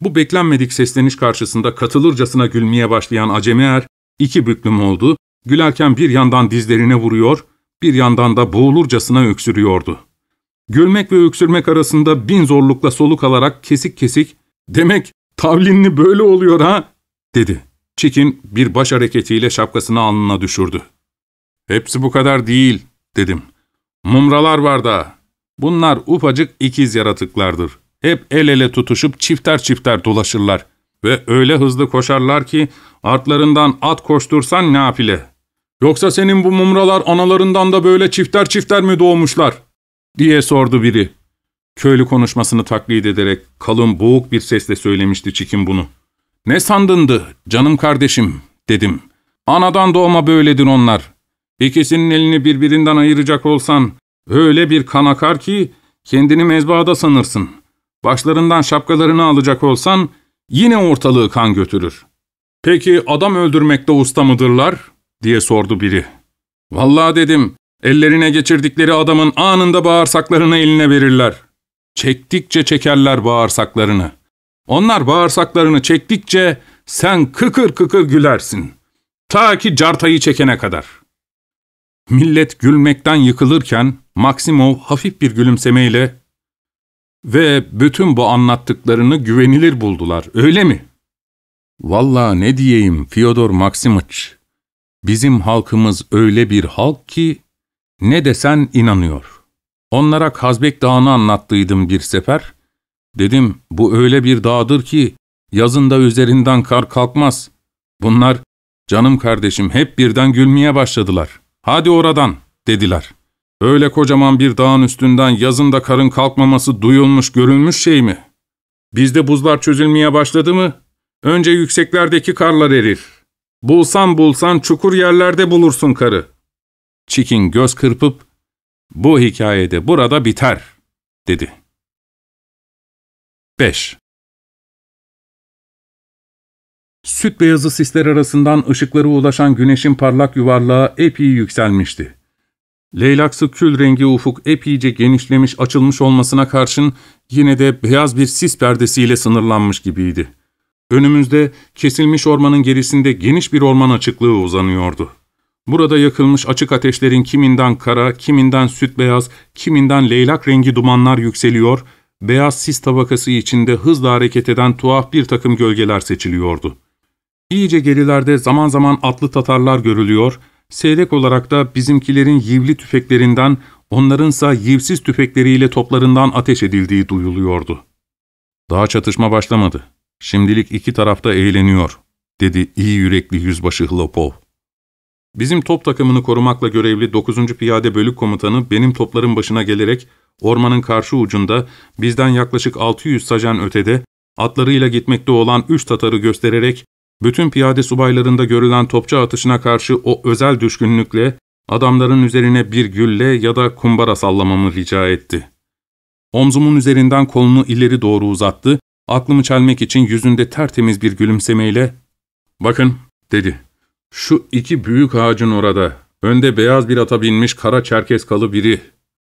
Bu beklenmedik sesleniş karşısında katılırcasına gülmeye başlayan Acemi Er, iki büklüm oldu, gülerken bir yandan dizlerine vuruyor, bir yandan da boğulurcasına öksürüyordu. Gülmek ve öksürmek arasında bin zorlukla soluk alarak kesik kesik, ''Demek tavlinli böyle oluyor ha?'' dedi. Çikin bir baş hareketiyle şapkasını alnına düşürdü. ''Hepsi bu kadar değil.'' dedim. ''Mumralar var da. Bunlar ufacık ikiz yaratıklardır. Hep el ele tutuşup çifter çifter dolaşırlar. Ve öyle hızlı koşarlar ki artlarından at koştursan nafile. Yoksa senin bu mumralar analarından da böyle çifter çifter mi doğmuşlar?'' diye sordu biri. Köylü konuşmasını taklit ederek kalın boğuk bir sesle söylemişti Çikin bunu. ''Ne sandındı canım kardeşim?'' dedim. ''Anadan doğma böyledir onlar. İkisinin elini birbirinden ayıracak olsan öyle bir kan akar ki kendini mezbahada sanırsın. Başlarından şapkalarını alacak olsan yine ortalığı kan götürür. Peki adam öldürmekte usta mıdırlar?'' diye sordu biri. ''Vallahi dedim, ellerine geçirdikleri adamın anında bağırsaklarını eline verirler.'' Çektikçe çekerler bağırsaklarını. Onlar bağırsaklarını çektikçe sen kıkır kıkır gülersin. Ta ki cartayı çekene kadar. Millet gülmekten yıkılırken Maksimov hafif bir gülümsemeyle ve bütün bu anlattıklarını güvenilir buldular, öyle mi? Vallahi ne diyeyim Fyodor Maksimiç, bizim halkımız öyle bir halk ki ne desen inanıyor. Onlara Kazbek Dağı'nı anlattıydım bir sefer. Dedim bu öyle bir dağdır ki yazında üzerinden kar kalkmaz. Bunlar canım kardeşim hep birden gülmeye başladılar. Hadi oradan dediler. Öyle kocaman bir dağın üstünden yazında karın kalkmaması duyulmuş görülmüş şey mi? Bizde buzlar çözülmeye başladı mı? Önce yükseklerdeki karlar erir. Bulsan bulsan çukur yerlerde bulursun karı. Çikin göz kırpıp, bu hikayede burada biter, dedi. 5. Süt beyazı sisler arasından ışıkları ulaşan güneşin parlak yuvarlağı epey yükselmişti. Leylaksı kül rengi ufuk epeyce genişlemiş açılmış olmasına karşın yine de beyaz bir sis perdesiyle sınırlanmış gibiydi. Önümüzde kesilmiş ormanın gerisinde geniş bir orman açıklığı uzanıyordu. Burada yakılmış açık ateşlerin kiminden kara, kiminden süt beyaz, kiminden leylak rengi dumanlar yükseliyor, beyaz sis tabakası içinde hızla hareket eden tuhaf bir takım gölgeler seçiliyordu. İyice gerilerde zaman zaman atlı tatarlar görülüyor, seyrek olarak da bizimkilerin yivli tüfeklerinden, onlarınsa yivsiz tüfekleriyle toplarından ateş edildiği duyuluyordu. Daha çatışma başlamadı. Şimdilik iki tarafta eğleniyor, dedi iyi yürekli yüzbaşı Hlopov. Bizim top takımını korumakla görevli 9. Piyade Bölük Komutanı benim topların başına gelerek ormanın karşı ucunda bizden yaklaşık 600 sajan ötede atlarıyla gitmekte olan üç Tatar'ı göstererek bütün piyade subaylarında görülen topçu atışına karşı o özel düşkünlükle adamların üzerine bir gülle ya da kumbara sallamamı rica etti. Omzumun üzerinden kolunu ileri doğru uzattı, aklımı çelmek için yüzünde tertemiz bir gülümsemeyle ''Bakın'' dedi. ''Şu iki büyük ağacın orada, önde beyaz bir ata binmiş kara çerkeskalı biri,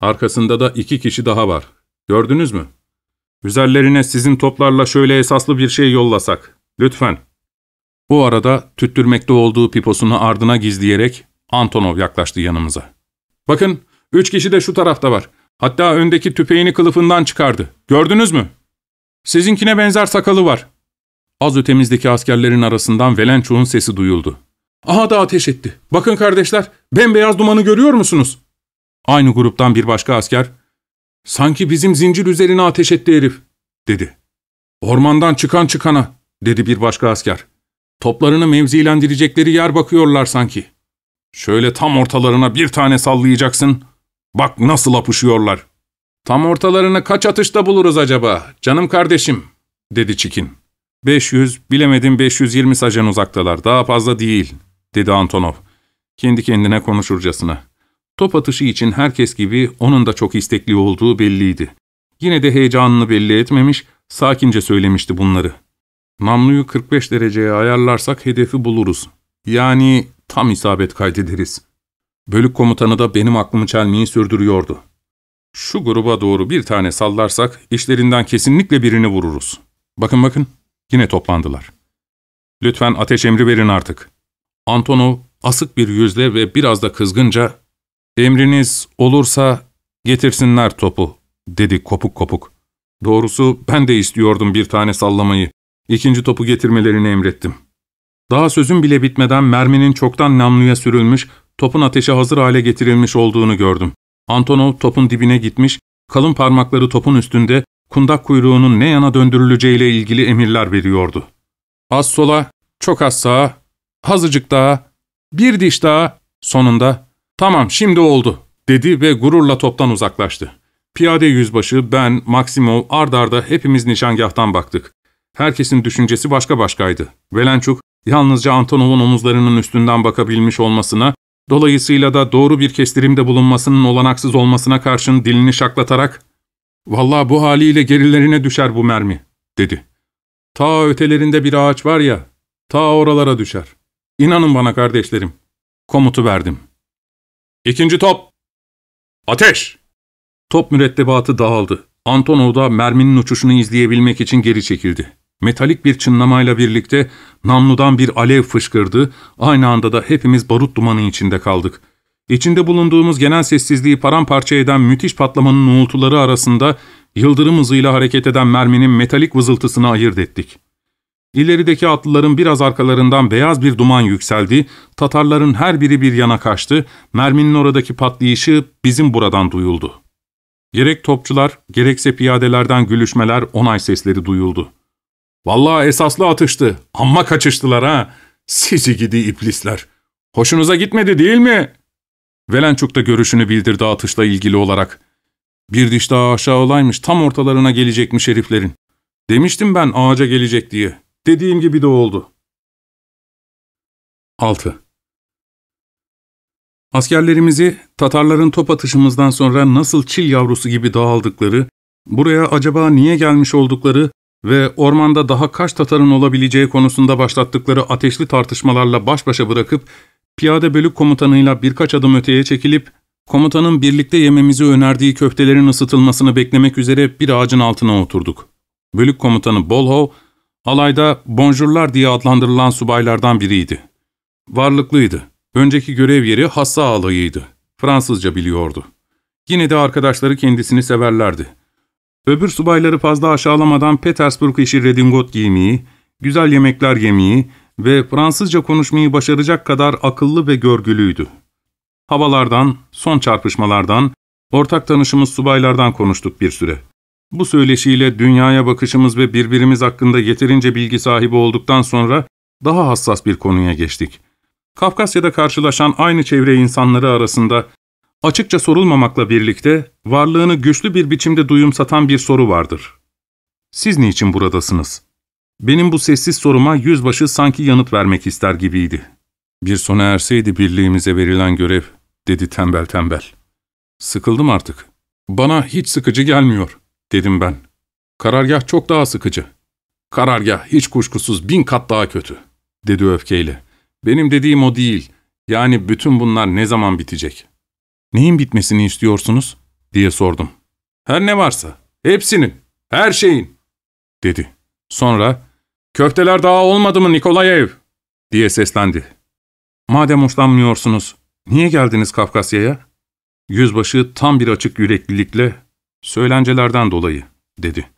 arkasında da iki kişi daha var. Gördünüz mü? Üzerlerine sizin toplarla şöyle esaslı bir şey yollasak. Lütfen.'' Bu arada tüttürmekte olduğu piposunu ardına gizleyerek Antonov yaklaştı yanımıza. ''Bakın, üç kişi de şu tarafta var. Hatta öndeki tüpeğini kılıfından çıkardı. Gördünüz mü? Sizinkine benzer sakalı var.'' Az ötemizdeki askerlerin arasından Velenço'nun sesi duyuldu. ''Aha da ateş etti. Bakın kardeşler, bembeyaz dumanı görüyor musunuz?'' Aynı gruptan bir başka asker, ''Sanki bizim zincir üzerine ateş etti herif.'' dedi. ''Ormandan çıkan çıkana.'' dedi bir başka asker. Toplarını mevzilendirecekleri yer bakıyorlar sanki. Şöyle tam ortalarına bir tane sallayacaksın. Bak nasıl apışıyorlar. Tam ortalarını kaç atışta buluruz acaba, canım kardeşim, dedi Çikin. 500, bilemedim 520 sacan uzaktalar, daha fazla değil, dedi Antonov. Kendi kendine konuşurcasına. Top atışı için herkes gibi onun da çok istekli olduğu belliydi. Yine de heyecanını belli etmemiş, sakince söylemişti bunları. Namluyu 45 dereceye ayarlarsak hedefi buluruz. Yani tam isabet kaydederiz. Bölük komutanı da benim aklımı çelmeyi sürdürüyordu. Şu gruba doğru bir tane sallarsak işlerinden kesinlikle birini vururuz. Bakın bakın, yine toplandılar. Lütfen ateş emri verin artık. Antonov asık bir yüzle ve biraz da kızgınca, ''Emriniz olursa getirsinler topu.'' dedi kopuk kopuk. Doğrusu ben de istiyordum bir tane sallamayı. İkinci topu getirmelerini emrettim. Daha sözüm bile bitmeden merminin çoktan namluya sürülmüş, topun ateşe hazır hale getirilmiş olduğunu gördüm. Antonov topun dibine gitmiş, kalın parmakları topun üstünde, kundak kuyruğunun ne yana döndürüleceğiyle ilgili emirler veriyordu. Az sola, çok az sağa, azıcık daha, bir diş daha, sonunda, ''Tamam, şimdi oldu.'' dedi ve gururla toptan uzaklaştı. Piyade yüzbaşı, ben, Maksimov ard arda hepimiz nişangahtan baktık. Herkesin düşüncesi başka başkaydı. Velençuk, yalnızca Antonov'un omuzlarının üstünden bakabilmiş olmasına, dolayısıyla da doğru bir kestirimde bulunmasının olanaksız olmasına karşın dilini şaklatarak, ''Vallahi bu haliyle gerilerine düşer bu mermi.'' dedi. ''Ta ötelerinde bir ağaç var ya, ta oralara düşer. İnanın bana kardeşlerim.'' Komutu verdim. ''İkinci top! Ateş!'' Top mürettebatı dağıldı. Antonov da merminin uçuşunu izleyebilmek için geri çekildi. Metalik bir çınlamayla birlikte namludan bir alev fışkırdı, aynı anda da hepimiz barut dumanı içinde kaldık. İçinde bulunduğumuz genel sessizliği paramparça eden müthiş patlamanın uğultuları arasında yıldırım hızıyla hareket eden merminin metalik vızıltısını ayırt ettik. İlerideki atlıların biraz arkalarından beyaz bir duman yükseldi, Tatarların her biri bir yana kaçtı, merminin oradaki patlayışı bizim buradan duyuldu. Gerek topçular, gerekse piyadelerden gülüşmeler, onay sesleri duyuldu. Vallahi esaslı atıştı. Amma kaçıştılar ha. Sizi gidi iblisler. Hoşunuza gitmedi değil mi? Velençuk da görüşünü bildirdi atışla ilgili olarak. Bir diş daha aşağı olaymış, tam ortalarına gelecekmiş heriflerin. Demiştim ben ağaca gelecek diye. Dediğim gibi de oldu. 6. Askerlerimizi Tatarların top atışımızdan sonra nasıl çil yavrusu gibi dağıldıkları, buraya acaba niye gelmiş oldukları ve ormanda daha kaç Tatarın olabileceği konusunda başlattıkları ateşli tartışmalarla baş başa bırakıp, piyade bölük komutanıyla birkaç adım öteye çekilip, komutanın birlikte yememizi önerdiği köftelerin ısıtılmasını beklemek üzere bir ağacın altına oturduk. Bölük komutanı Bolhov, alayda bonjurlar diye adlandırılan subaylardan biriydi. Varlıklıydı. Önceki görev yeri Hassa alayıydı. Fransızca biliyordu. Yine de arkadaşları kendisini severlerdi. Öbür subayları fazla aşağılamadan Petersburg işi redingot giymeyi, güzel yemekler yemeyi ve Fransızca konuşmayı başaracak kadar akıllı ve görgülüydü. Havalardan, son çarpışmalardan, ortak tanışımız subaylardan konuştuk bir süre. Bu söyleşiyle dünyaya bakışımız ve birbirimiz hakkında yeterince bilgi sahibi olduktan sonra daha hassas bir konuya geçtik. Kafkasya'da karşılaşan aynı çevre insanları arasında açıkça sorulmamakla birlikte varlığını güçlü bir biçimde duyumsatan bir soru vardır. Siz niçin buradasınız? Benim bu sessiz soruma yüzbaşı sanki yanıt vermek ister gibiydi. Bir sona erseydi birliğimize verilen görev, dedi tembel tembel. Sıkıldım artık. Bana hiç sıkıcı gelmiyor, dedim ben. Karargah çok daha sıkıcı. Karargah hiç kuşkusuz bin kat daha kötü, dedi öfkeyle. Benim dediğim o değil. Yani bütün bunlar ne zaman bitecek? Neyin bitmesini istiyorsunuz? diye sordum. Her ne varsa. Hepsinin. Her şeyin. dedi. Sonra, köfteler daha olmadı mı Nikolayev? diye seslendi. Madem hoşlanmıyorsunuz, niye geldiniz Kafkasya'ya? Yüzbaşı tam bir açık yüreklilikle, söylencelerden dolayı, dedi.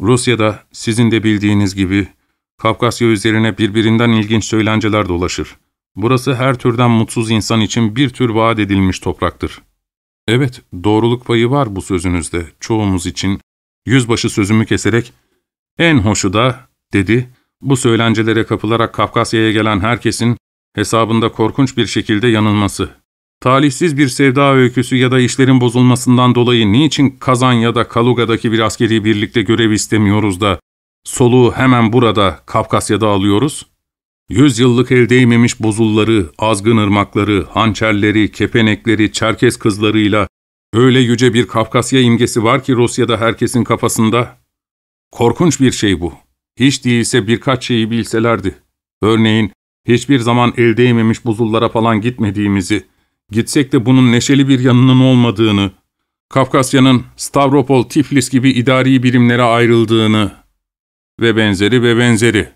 Rusya'da sizin de bildiğiniz gibi Kafkasya üzerine birbirinden ilginç söylenceler dolaşır. Burası her türden mutsuz insan için bir tür vaat edilmiş topraktır. Evet, doğruluk payı var bu sözünüzde, çoğumuz için. Yüzbaşı sözümü keserek, en hoşu da, dedi, bu söylencelere kapılarak Kafkasya'ya gelen herkesin hesabında korkunç bir şekilde yanılması. Talihsiz bir sevda öyküsü ya da işlerin bozulmasından dolayı niçin Kazan ya da Kaluga'daki bir askeri birlikte görev istemiyoruz da Soluğu hemen burada, Kafkasya'da alıyoruz. Yüz yıllık el değmemiş buzulları, azgın ırmakları, hançerleri, kepenekleri, Çerkes kızlarıyla öyle yüce bir Kafkasya imgesi var ki Rusya'da herkesin kafasında. Korkunç bir şey bu. Hiç değilse birkaç şeyi bilselerdi. Örneğin hiçbir zaman el değmemiş buzullara falan gitmediğimizi, gitsek de bunun neşeli bir yanının olmadığını, Kafkasya'nın Stavropol, Tiflis gibi idari birimlere ayrıldığını, ve benzeri ve benzeri.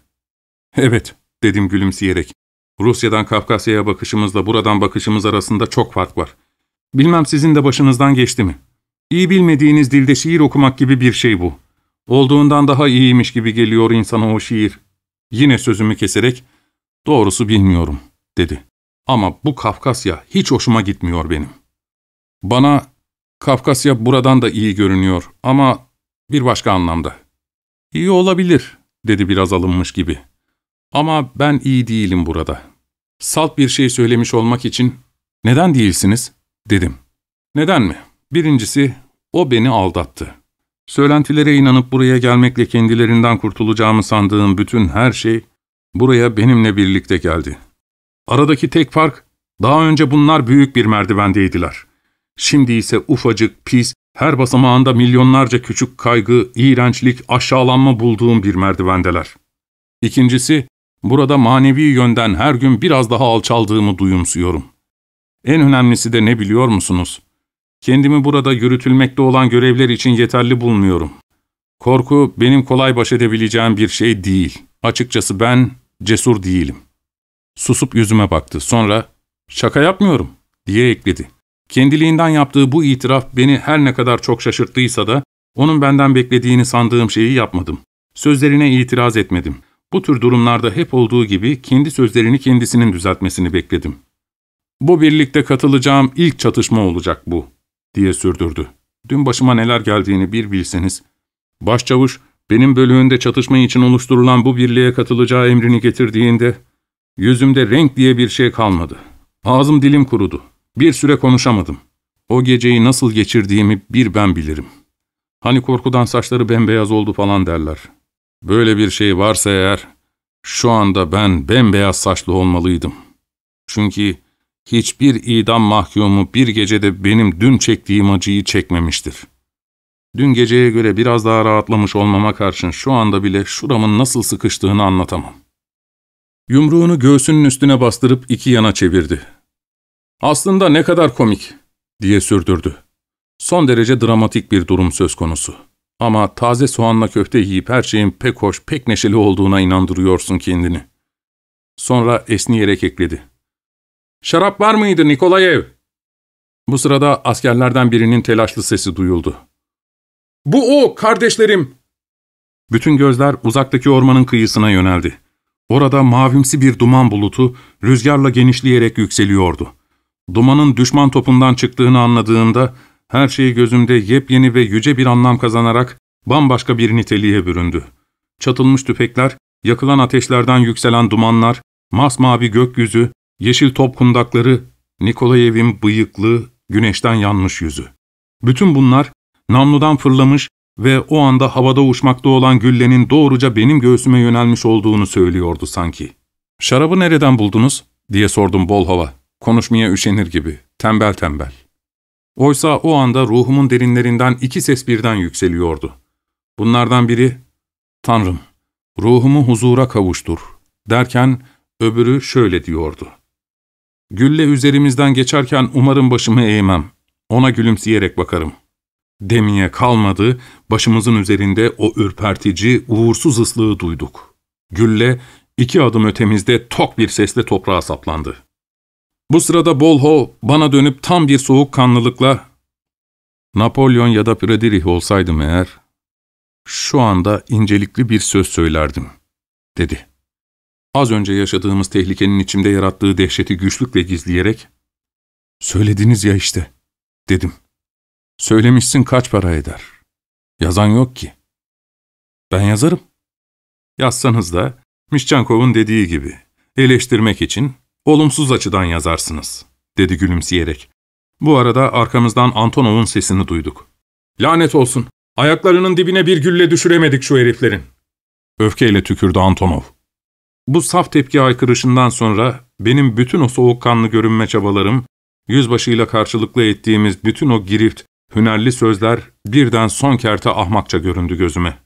Evet, dedim gülümseyerek. Rusya'dan Kafkasya'ya bakışımızla buradan bakışımız arasında çok fark var. Bilmem sizin de başınızdan geçti mi? İyi bilmediğiniz dilde şiir okumak gibi bir şey bu. Olduğundan daha iyiymiş gibi geliyor insana o şiir. Yine sözümü keserek, doğrusu bilmiyorum, dedi. Ama bu Kafkasya hiç hoşuma gitmiyor benim. Bana Kafkasya buradan da iyi görünüyor ama bir başka anlamda. İyi olabilir, dedi biraz alınmış gibi. Ama ben iyi değilim burada. Salt bir şey söylemiş olmak için, neden değilsiniz, dedim. Neden mi? Birincisi, o beni aldattı. Söylentilere inanıp buraya gelmekle kendilerinden kurtulacağımı sandığım bütün her şey, buraya benimle birlikte geldi. Aradaki tek fark, daha önce bunlar büyük bir merdivendeydiler. Şimdi ise ufacık, pis, her basamağında milyonlarca küçük kaygı, iğrençlik, aşağılanma bulduğum bir merdivendeler. İkincisi, burada manevi yönden her gün biraz daha alçaldığımı duyumsuyorum. En önemlisi de ne biliyor musunuz? Kendimi burada yürütülmekte olan görevler için yeterli bulmuyorum. Korku benim kolay baş edebileceğim bir şey değil. Açıkçası ben cesur değilim. Susup yüzüme baktı. Sonra şaka yapmıyorum diye ekledi. Kendiliğinden yaptığı bu itiraf beni her ne kadar çok şaşırttıysa da onun benden beklediğini sandığım şeyi yapmadım. Sözlerine itiraz etmedim. Bu tür durumlarda hep olduğu gibi kendi sözlerini kendisinin düzeltmesini bekledim. ''Bu birlikte katılacağım ilk çatışma olacak bu.'' diye sürdürdü. Dün başıma neler geldiğini bir bilseniz. Başçavuş, benim bölüğünde çatışma için oluşturulan bu birliğe katılacağı emrini getirdiğinde, yüzümde renk diye bir şey kalmadı. Ağzım dilim kurudu. Bir süre konuşamadım. O geceyi nasıl geçirdiğimi bir ben bilirim. Hani korkudan saçları bembeyaz oldu falan derler. Böyle bir şey varsa eğer, şu anda ben bembeyaz saçlı olmalıydım. Çünkü hiçbir idam mahkumu bir gecede benim dün çektiğim acıyı çekmemiştir. Dün geceye göre biraz daha rahatlamış olmama karşın şu anda bile şuramın nasıl sıkıştığını anlatamam. Yumruğunu göğsünün üstüne bastırıp iki yana çevirdi. ''Aslında ne kadar komik.'' diye sürdürdü. Son derece dramatik bir durum söz konusu. Ama taze soğanla köfte yiyip her şeyin pek hoş, pek neşeli olduğuna inandırıyorsun kendini. Sonra esniyerek ekledi. ''Şarap var mıydı Nikolayev?'' Bu sırada askerlerden birinin telaşlı sesi duyuldu. ''Bu o, kardeşlerim!'' Bütün gözler uzaktaki ormanın kıyısına yöneldi. Orada mavimsi bir duman bulutu rüzgarla genişleyerek yükseliyordu. Dumanın düşman topundan çıktığını anladığında her şey gözümde yepyeni ve yüce bir anlam kazanarak bambaşka bir niteliğe büründü. Çatılmış tüfekler, yakılan ateşlerden yükselen dumanlar, masmavi gökyüzü, yeşil top kundakları, Nikolayev'in bıyıklı, güneşten yanmış yüzü. Bütün bunlar namludan fırlamış ve o anda havada uçmakta olan güllenin doğruca benim göğsüme yönelmiş olduğunu söylüyordu sanki. ''Şarabı nereden buldunuz?'' diye sordum bol hava. Konuşmaya üşenir gibi, tembel tembel. Oysa o anda ruhumun derinlerinden iki ses birden yükseliyordu. Bunlardan biri, ''Tanrım, ruhumu huzura kavuştur.'' derken öbürü şöyle diyordu. ''Gülle üzerimizden geçerken umarım başımı eğmem, ona gülümseyerek bakarım.'' Demeye kalmadı, başımızın üzerinde o ürpertici, uğursuz ıslığı duyduk. Gülle iki adım ötemizde tok bir sesle toprağa saplandı. Bu sırada Bolho bana dönüp tam bir soğukkanlılıkla ''Napolyon ya da Friedrich olsaydım eğer, şu anda incelikli bir söz söylerdim.'' dedi. Az önce yaşadığımız tehlikenin içimde yarattığı dehşeti güçlükle gizleyerek ''Söylediniz ya işte.'' dedim. ''Söylemişsin kaç para eder? Yazan yok ki.'' ''Ben yazarım.'' Yazsanız da Mişçankov'un dediği gibi eleştirmek için olumsuz açıdan yazarsınız, dedi gülümseyerek. Bu arada arkamızdan Antonov'un sesini duyduk. Lanet olsun, ayaklarının dibine bir gülle düşüremedik şu heriflerin. Öfkeyle tükürdü Antonov. Bu saf tepki aykırışından sonra benim bütün o soğukkanlı görünme çabalarım, yüzbaşıyla karşılıklı ettiğimiz bütün o girift, hünerli sözler birden son kerte ahmakça göründü gözüme.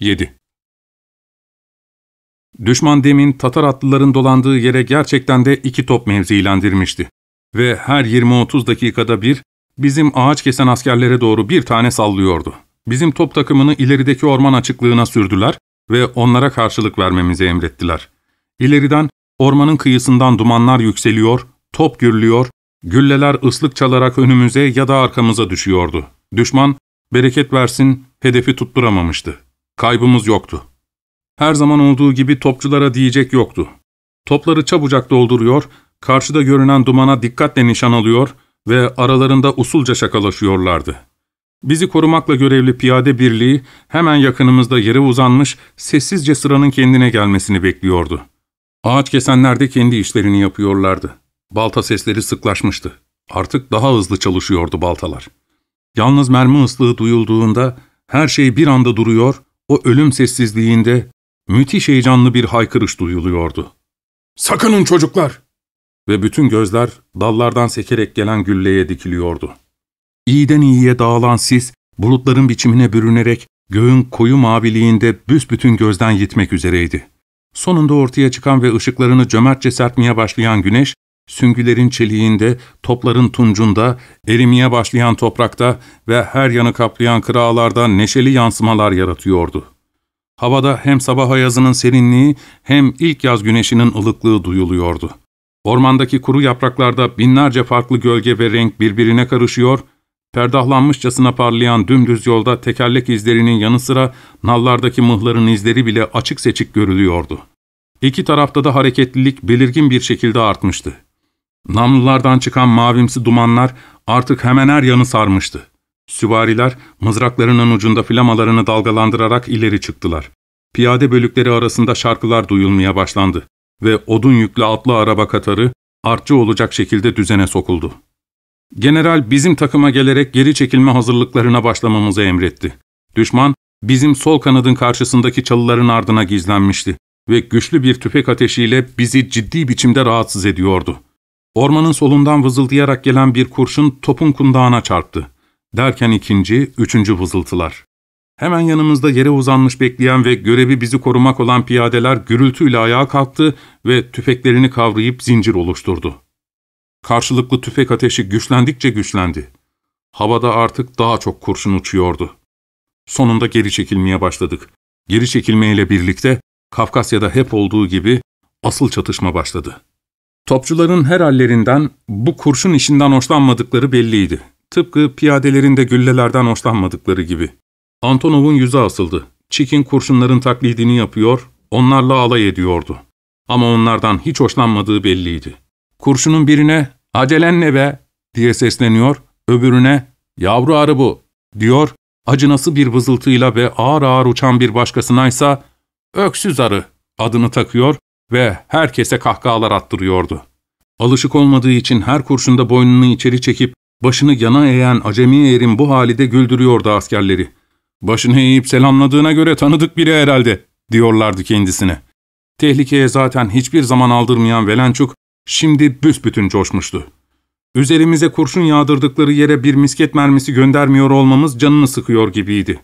7. Düşman demin Tatar atlıların dolandığı yere gerçekten de iki top mevzilendirmişti. Ve her 20-30 dakikada bir bizim ağaç kesen askerlere doğru bir tane sallıyordu. Bizim top takımını ilerideki orman açıklığına sürdüler ve onlara karşılık vermemizi emrettiler. İleriden ormanın kıyısından dumanlar yükseliyor, top gürlüyor, gülleler ıslık çalarak önümüze ya da arkamıza düşüyordu. Düşman, bereket versin, hedefi tutturamamıştı. Kaybımız yoktu. Her zaman olduğu gibi topçulara diyecek yoktu. Topları çabucak dolduruyor, karşıda görünen dumana dikkatle nişan alıyor ve aralarında usulca şakalaşıyorlardı. Bizi korumakla görevli piyade birliği hemen yakınımızda yere uzanmış, sessizce sıranın kendine gelmesini bekliyordu. Ağaç kesenler de kendi işlerini yapıyorlardı. Balta sesleri sıklaşmıştı. Artık daha hızlı çalışıyordu baltalar. Yalnız mermi ıslığı duyulduğunda her şey bir anda duruyor, o ölüm sessizliğinde müthiş heyecanlı bir haykırış duyuluyordu. ''Sakının çocuklar!'' Ve bütün gözler dallardan sekerek gelen gülleye dikiliyordu. İyiden iyiye dağılan sis, bulutların biçimine bürünerek göğün koyu maviliğinde büsbütün gözden yitmek üzereydi. Sonunda ortaya çıkan ve ışıklarını cömertçe serpmeye başlayan güneş, süngülerin çeliğinde, topların tuncunda, erimeye başlayan toprakta ve her yanı kaplayan kırağalarda neşeli yansımalar yaratıyordu. Havada hem sabah ayazının serinliği hem ilk yaz güneşinin ılıklığı duyuluyordu. Ormandaki kuru yapraklarda binlerce farklı gölge ve renk birbirine karışıyor, perdahlanmışçasına parlayan dümdüz yolda tekerlek izlerinin yanı sıra nallardaki mıhların izleri bile açık seçik görülüyordu. İki tarafta da hareketlilik belirgin bir şekilde artmıştı. Namlulardan çıkan mavimsi dumanlar artık hemen her yanı sarmıştı. Süvariler mızraklarının ucunda flamalarını dalgalandırarak ileri çıktılar. Piyade bölükleri arasında şarkılar duyulmaya başlandı ve odun yüklü atlı araba katarı artçı olacak şekilde düzene sokuldu. General bizim takıma gelerek geri çekilme hazırlıklarına başlamamızı emretti. Düşman, bizim sol kanadın karşısındaki çalıların ardına gizlenmişti ve güçlü bir tüfek ateşiyle bizi ciddi biçimde rahatsız ediyordu. Ormanın solundan vızıldayarak gelen bir kurşun topun kundağına çarptı. Derken ikinci, üçüncü vızıltılar. Hemen yanımızda yere uzanmış bekleyen ve görevi bizi korumak olan piyadeler gürültüyle ayağa kalktı ve tüfeklerini kavrayıp zincir oluşturdu. Karşılıklı tüfek ateşi güçlendikçe güçlendi. Havada artık daha çok kurşun uçuyordu. Sonunda geri çekilmeye başladık. Geri çekilmeyle birlikte Kafkasya'da hep olduğu gibi asıl çatışma başladı. Topçuların her hallerinden bu kurşun işinden hoşlanmadıkları belliydi. Tıpkı piyadelerin de güllelerden hoşlanmadıkları gibi. Antonov'un yüzü asıldı. Çikin kurşunların taklidini yapıyor, onlarla alay ediyordu. Ama onlardan hiç hoşlanmadığı belliydi. Kurşunun birine ''Acelen ne be?'' diye sesleniyor, öbürüne ''Yavru arı bu'' diyor, acınası bir vızıltıyla ve ağır ağır uçan bir başkasına ise ''Öksüz arı'' adını takıyor ve herkese kahkahalar attırıyordu. Alışık olmadığı için her kurşunda boynunu içeri çekip başını yana eğen acemi erin bu halide güldürüyordu askerleri. ''Başını eğip selamladığına göre tanıdık biri herhalde.'' diyorlardı kendisine. Tehlikeye zaten hiçbir zaman aldırmayan Velençuk, şimdi büsbütün coşmuştu. Üzerimize kurşun yağdırdıkları yere bir misket mermisi göndermiyor olmamız canını sıkıyor gibiydi.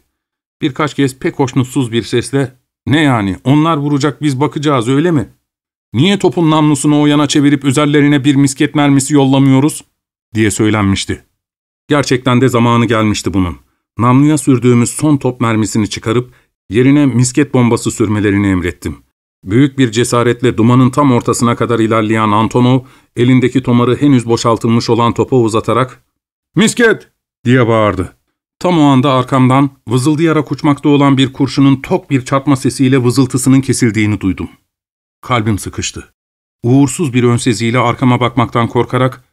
Birkaç kez pek hoşnutsuz bir sesle, ''Ne yani, onlar vuracak biz bakacağız öyle mi? Niye topun namlusunu o yana çevirip üzerlerine bir misket mermisi yollamıyoruz?'' Diye söylenmişti. Gerçekten de zamanı gelmişti bunun. Namluya sürdüğümüz son top mermisini çıkarıp yerine misket bombası sürmelerini emrettim. Büyük bir cesaretle dumanın tam ortasına kadar ilerleyen Antonov, elindeki tomarı henüz boşaltılmış olan topa uzatarak ''Misket!'' diye bağırdı. Tam o anda arkamdan vızıldayarak uçmakta olan bir kurşunun tok bir çarpma sesiyle vızıltısının kesildiğini duydum. Kalbim sıkıştı. Uğursuz bir önseziyle arkama bakmaktan korkarak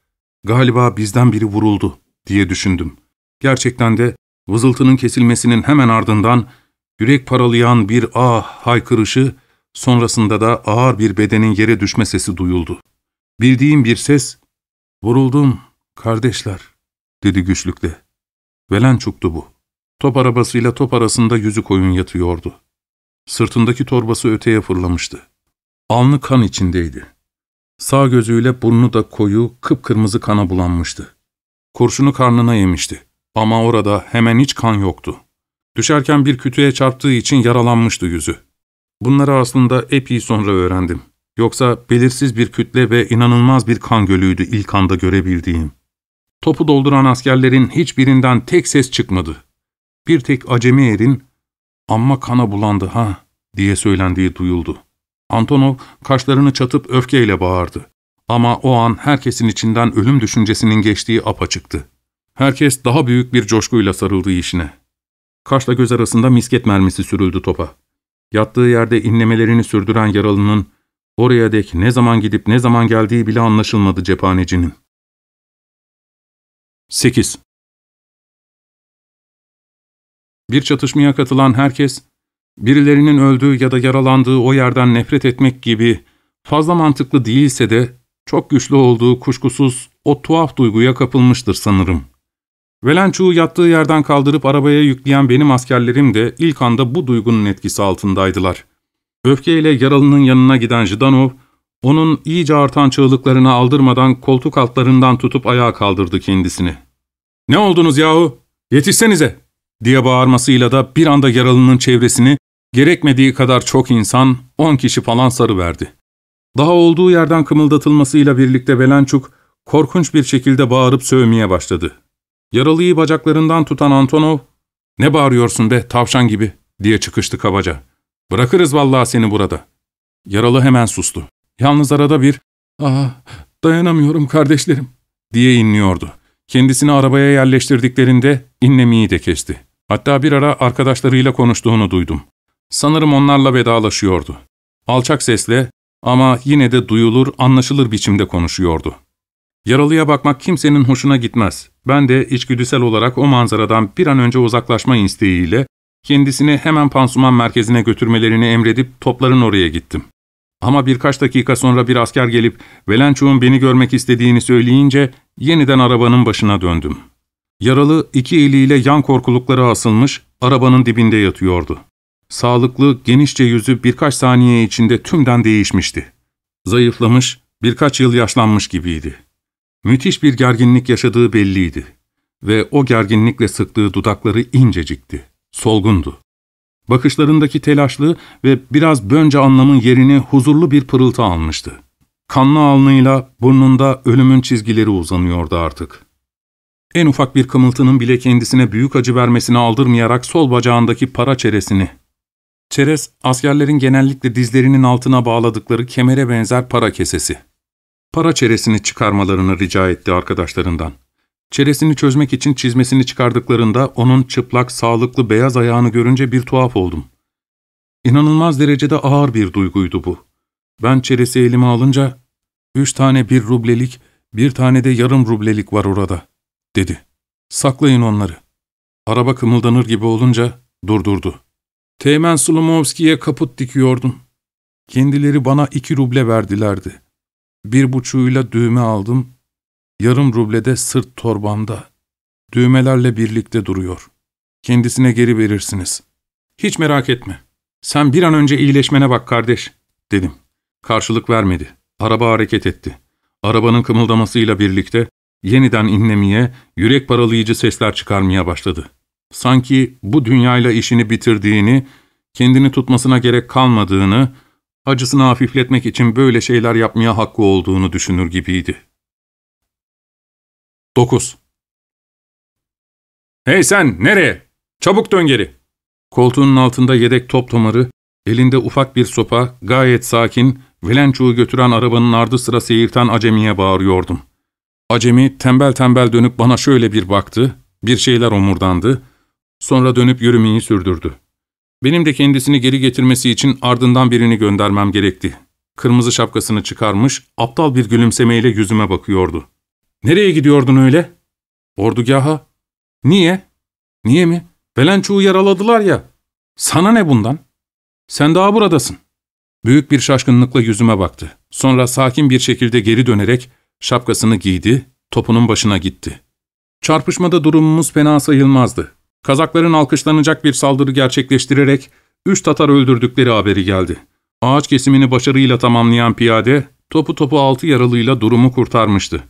''Galiba bizden biri vuruldu.'' diye düşündüm. Gerçekten de vızıltının kesilmesinin hemen ardından yürek paralayan bir ah haykırışı, sonrasında da ağır bir bedenin yere düşme sesi duyuldu. Bildiğim bir ses, ''Vuruldum, kardeşler.'' dedi güçlükle. Velençuk'tu bu. Top arabasıyla top arasında yüzü koyun yatıyordu. Sırtındaki torbası öteye fırlamıştı. Alnı kan içindeydi. Sağ gözüyle burnu da koyu, kıpkırmızı kana bulanmıştı. Kurşunu karnına yemişti. Ama orada hemen hiç kan yoktu. Düşerken bir kütüğe çarptığı için yaralanmıştı yüzü. Bunları aslında epey sonra öğrendim. Yoksa belirsiz bir kütle ve inanılmaz bir kan gölüydü ilk anda görebildiğim. Topu dolduran askerlerin hiçbirinden tek ses çıkmadı. Bir tek acemi erin, ''Amma kana bulandı ha'' diye söylendiği duyuldu. Antonov kaşlarını çatıp öfkeyle bağırdı. Ama o an herkesin içinden ölüm düşüncesinin geçtiği apaçıktı. Herkes daha büyük bir coşkuyla sarıldı işine. Kaşla göz arasında misket mermisi sürüldü topa. Yattığı yerde inlemelerini sürdüren yaralının, oraya dek ne zaman gidip ne zaman geldiği bile anlaşılmadı cephanecinin. 8. Bir çatışmaya katılan herkes, birilerinin öldüğü ya da yaralandığı o yerden nefret etmek gibi fazla mantıklı değilse de çok güçlü olduğu kuşkusuz o tuhaf duyguya kapılmıştır sanırım. Velençuğu yattığı yerden kaldırıp arabaya yükleyen benim askerlerim de ilk anda bu duygunun etkisi altındaydılar. Öfkeyle yaralının yanına giden Jdanov, onun iyice artan çığlıklarını aldırmadan koltuk altlarından tutup ayağa kaldırdı kendisini. ''Ne oldunuz yahu? Yetişsenize!'' diye bağırmasıyla da bir anda yaralının çevresini gerekmediği kadar çok insan, on kişi falan sarıverdi. Daha olduğu yerden kımıldatılmasıyla birlikte Velençuk korkunç bir şekilde bağırıp sövmeye başladı. Yaralıyı bacaklarından tutan Antonov, ''Ne bağırıyorsun be tavşan gibi?'' diye çıkıştı kabaca. ''Bırakırız vallahi seni burada.'' Yaralı hemen sustu. Yalnız arada bir ''Ah dayanamıyorum kardeşlerim'' diye inliyordu. Kendisini arabaya yerleştirdiklerinde inlemeyi de kesti. Hatta bir ara arkadaşlarıyla konuştuğunu duydum. Sanırım onlarla vedalaşıyordu. Alçak sesle ama yine de duyulur, anlaşılır biçimde konuşuyordu. Yaralıya bakmak kimsenin hoşuna gitmez. Ben de içgüdüsel olarak o manzaradan bir an önce uzaklaşma isteğiyle kendisini hemen pansuman merkezine götürmelerini emredip topların oraya gittim. Ama birkaç dakika sonra bir asker gelip Velençuk'un beni görmek istediğini söyleyince yeniden arabanın başına döndüm. Yaralı iki eliyle yan korkulukları asılmış, arabanın dibinde yatıyordu. Sağlıklı, genişçe yüzü birkaç saniye içinde tümden değişmişti. Zayıflamış, birkaç yıl yaşlanmış gibiydi. Müthiş bir gerginlik yaşadığı belliydi. Ve o gerginlikle sıktığı dudakları incecikti, solgundu. Bakışlarındaki telaşlı ve biraz bönce anlamın yerini huzurlu bir pırıltı almıştı. Kanlı alnıyla burnunda ölümün çizgileri uzanıyordu artık. En ufak bir kımıltının bile kendisine büyük acı vermesini aldırmayarak sol bacağındaki para çeresini, çerez askerlerin genellikle dizlerinin altına bağladıkları kemere benzer para kesesi. Para çeresini çıkarmalarını rica etti arkadaşlarından. Çeresini çözmek için çizmesini çıkardıklarında onun çıplak, sağlıklı beyaz ayağını görünce bir tuhaf oldum. İnanılmaz derecede ağır bir duyguydu bu. Ben çeresi elime alınca, üç tane bir rublelik, bir tane de yarım rublelik var orada, dedi. Saklayın onları. Araba kımıldanır gibi olunca durdurdu. Teğmen Sulumovski'ye kaput dikiyordum. Kendileri bana iki ruble verdilerdi. Bir buçuğuyla düğme aldım, Yarım rublede sırt torbamda. Düğmelerle birlikte duruyor. Kendisine geri verirsiniz. Hiç merak etme. Sen bir an önce iyileşmene bak kardeş, dedim. Karşılık vermedi. Araba hareket etti. Arabanın kımıldamasıyla birlikte yeniden inlemeye, yürek paralayıcı sesler çıkarmaya başladı. Sanki bu dünyayla işini bitirdiğini, kendini tutmasına gerek kalmadığını, acısını hafifletmek için böyle şeyler yapmaya hakkı olduğunu düşünür gibiydi. 9. ''Hey sen, nereye? Çabuk dön geri!'' Koltuğunun altında yedek top tomarı, elinde ufak bir sopa, gayet sakin, Vilençuğu götüren arabanın ardı sıra seyirten acemiye bağırıyordum. Acemi tembel tembel dönüp bana şöyle bir baktı, bir şeyler omurdandı, sonra dönüp yürümeyi sürdürdü. Benim de kendisini geri getirmesi için ardından birini göndermem gerekti. Kırmızı şapkasını çıkarmış, aptal bir gülümsemeyle yüzüme bakıyordu. Nereye gidiyordun öyle? Ordugaha. Niye? Niye mi? Belençuğu yaraladılar ya. Sana ne bundan? Sen daha buradasın. Büyük bir şaşkınlıkla yüzüme baktı. Sonra sakin bir şekilde geri dönerek şapkasını giydi, topunun başına gitti. Çarpışmada durumumuz fena sayılmazdı. Kazakların alkışlanacak bir saldırı gerçekleştirerek üç Tatar öldürdükleri haberi geldi. Ağaç kesimini başarıyla tamamlayan piyade, topu topu altı yaralıyla durumu kurtarmıştı.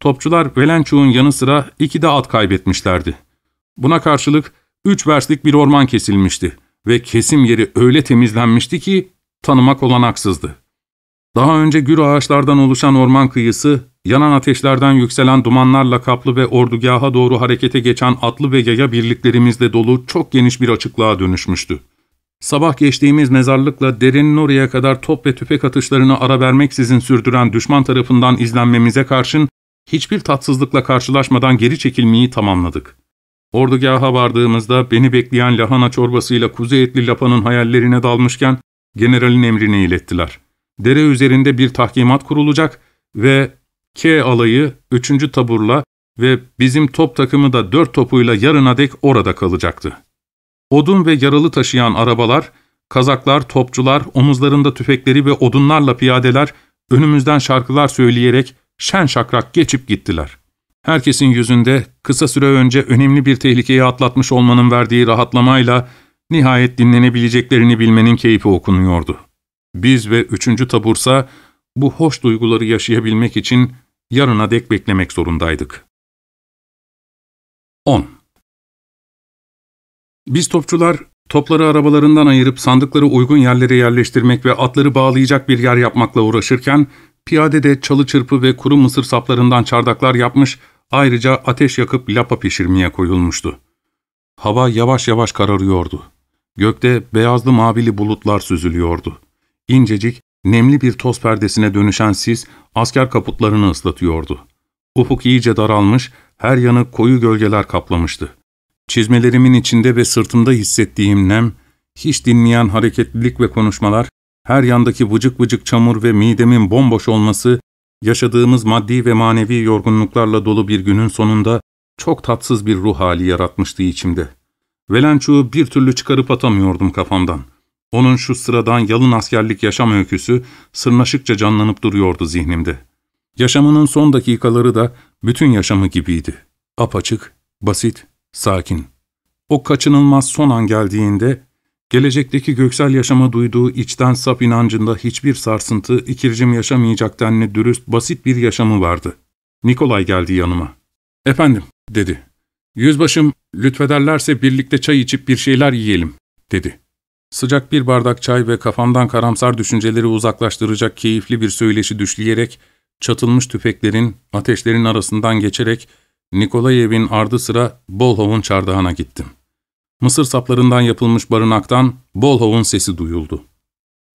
Topçular Velençuk'un yanı sıra iki de at kaybetmişlerdi. Buna karşılık üç verslik bir orman kesilmişti ve kesim yeri öyle temizlenmişti ki tanımak olanaksızdı. Daha önce gür ağaçlardan oluşan orman kıyısı, yanan ateşlerden yükselen dumanlarla kaplı ve ordugaha doğru harekete geçen atlı ve yaya birliklerimizle dolu çok geniş bir açıklığa dönüşmüştü. Sabah geçtiğimiz mezarlıkla derinin oraya kadar top ve tüfek atışlarını ara vermeksizin sürdüren düşman tarafından izlenmemize karşın hiçbir tatsızlıkla karşılaşmadan geri çekilmeyi tamamladık. Ordugaha vardığımızda beni bekleyen lahana çorbasıyla kuzu etli lapanın hayallerine dalmışken generalin emrini ilettiler. Dere üzerinde bir tahkimat kurulacak ve K alayı 3. taburla ve bizim top takımı da 4 topuyla yarına dek orada kalacaktı. Odun ve yaralı taşıyan arabalar, kazaklar, topçular, omuzlarında tüfekleri ve odunlarla piyadeler önümüzden şarkılar söyleyerek şen şakrak geçip gittiler. Herkesin yüzünde kısa süre önce önemli bir tehlikeyi atlatmış olmanın verdiği rahatlamayla nihayet dinlenebileceklerini bilmenin keyfi okunuyordu. Biz ve üçüncü tabursa bu hoş duyguları yaşayabilmek için yarına dek beklemek zorundaydık. 10. Biz topçular topları arabalarından ayırıp sandıkları uygun yerlere yerleştirmek ve atları bağlayacak bir yer yapmakla uğraşırken Piyade de çalı çırpı ve kuru mısır saplarından çardaklar yapmış, ayrıca ateş yakıp lapa pişirmeye koyulmuştu. Hava yavaş yavaş kararıyordu. Gökte beyazlı mavili bulutlar süzülüyordu. İncecik, nemli bir toz perdesine dönüşen sis asker kaputlarını ıslatıyordu. Ufuk iyice daralmış, her yanı koyu gölgeler kaplamıştı. Çizmelerimin içinde ve sırtımda hissettiğim nem, hiç dinmeyen hareketlilik ve konuşmalar her yandaki vıcık vıcık çamur ve midemin bomboş olması, yaşadığımız maddi ve manevi yorgunluklarla dolu bir günün sonunda çok tatsız bir ruh hali yaratmıştı içimde. Velençuğu bir türlü çıkarıp atamıyordum kafamdan. Onun şu sıradan yalın askerlik yaşam öyküsü sırnaşıkça canlanıp duruyordu zihnimde. Yaşamının son dakikaları da bütün yaşamı gibiydi. Apaçık, basit, sakin. O kaçınılmaz son an geldiğinde, gelecekteki göksel yaşama duyduğu içten sap inancında hiçbir sarsıntı, ikircim yaşamayacak denli dürüst, basit bir yaşamı vardı. Nikolay geldi yanıma. ''Efendim'' dedi. ''Yüzbaşım, lütfederlerse birlikte çay içip bir şeyler yiyelim.'' dedi. Sıcak bir bardak çay ve kafamdan karamsar düşünceleri uzaklaştıracak keyifli bir söyleşi düşleyerek, çatılmış tüfeklerin, ateşlerin arasından geçerek Nikolayev'in ardı sıra Bolhov'un çardağına gittim. Mısır saplarından yapılmış barınaktan Bolhov'un sesi duyuldu.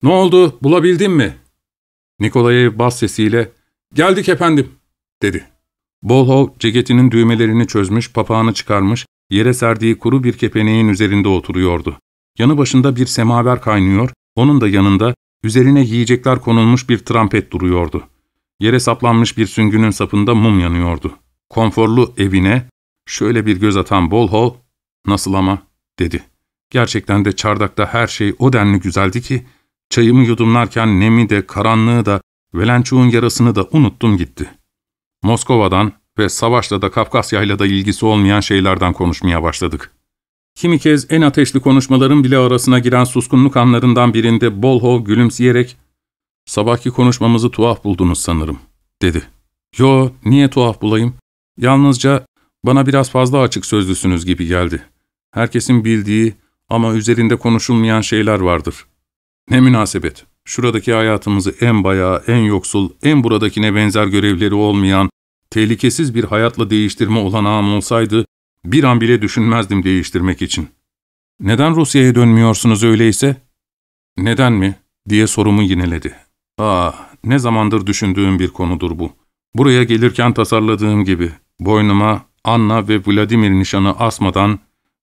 ''Ne oldu, bulabildin mi?'' Nikolayev bas sesiyle ''Geldik efendim.'' dedi. Bolhov ceketinin düğmelerini çözmüş, papağanı çıkarmış, yere serdiği kuru bir kepeneğin üzerinde oturuyordu. Yanı başında bir semaver kaynıyor, onun da yanında üzerine yiyecekler konulmuş bir trampet duruyordu. Yere saplanmış bir süngünün sapında mum yanıyordu. Konforlu evine şöyle bir göz atan Bolhov, ''Nasıl ama?'' dedi. Gerçekten de çardakta her şey o denli güzeldi ki, çayımı yudumlarken nemi de, karanlığı da, Velençuk'un yarasını da unuttum gitti. Moskova'dan ve savaşla da Kafkasya'yla da ilgisi olmayan şeylerden konuşmaya başladık. Kimi kez en ateşli konuşmaların bile arasına giren suskunluk anlarından birinde Bolhov gülümseyerek ''Sabahki konuşmamızı tuhaf buldunuz sanırım.'' dedi. ''Yo, niye tuhaf bulayım? Yalnızca bana biraz fazla açık sözlüsünüz gibi geldi. Herkesin bildiği ama üzerinde konuşulmayan şeyler vardır. Ne münasebet, şuradaki hayatımızı en bayağı, en yoksul, en buradakine benzer görevleri olmayan, tehlikesiz bir hayatla değiştirme olanağım olsaydı, bir an bile düşünmezdim değiştirmek için. Neden Rusya'ya dönmüyorsunuz öyleyse? Neden mi? diye sorumu yineledi. Ah, ne zamandır düşündüğüm bir konudur bu. Buraya gelirken tasarladığım gibi, boynuma Anna ve Vladimir nişanı asmadan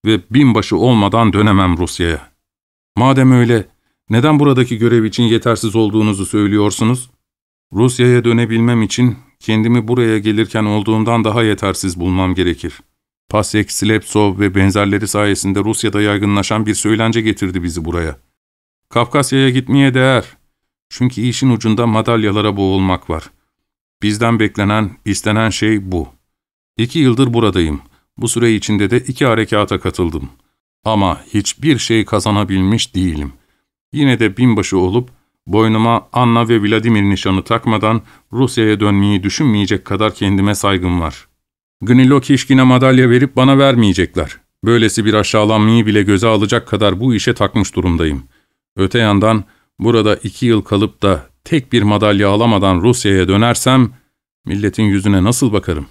ve binbaşı olmadan dönemem Rusya'ya. Madem öyle, neden buradaki görev için yetersiz olduğunuzu söylüyorsunuz? Rusya'ya dönebilmem için kendimi buraya gelirken olduğumdan daha yetersiz bulmam gerekir. Pasek, Slepsov ve benzerleri sayesinde Rusya'da yaygınlaşan bir söylence getirdi bizi buraya. Kafkasya'ya gitmeye değer. Çünkü işin ucunda madalyalara boğulmak var. Bizden beklenen, istenen şey bu. İki yıldır buradayım. Bu süre içinde de iki harekata katıldım. Ama hiçbir şey kazanabilmiş değilim. Yine de binbaşı olup, boynuma Anna ve Vladimir nişanı takmadan Rusya'ya dönmeyi düşünmeyecek kadar kendime saygım var. Gnilo Kişkin'e madalya verip bana vermeyecekler. Böylesi bir aşağılanmayı bile göze alacak kadar bu işe takmış durumdayım. Öte yandan burada iki yıl kalıp da tek bir madalya alamadan Rusya'ya dönersem, milletin yüzüne nasıl bakarım?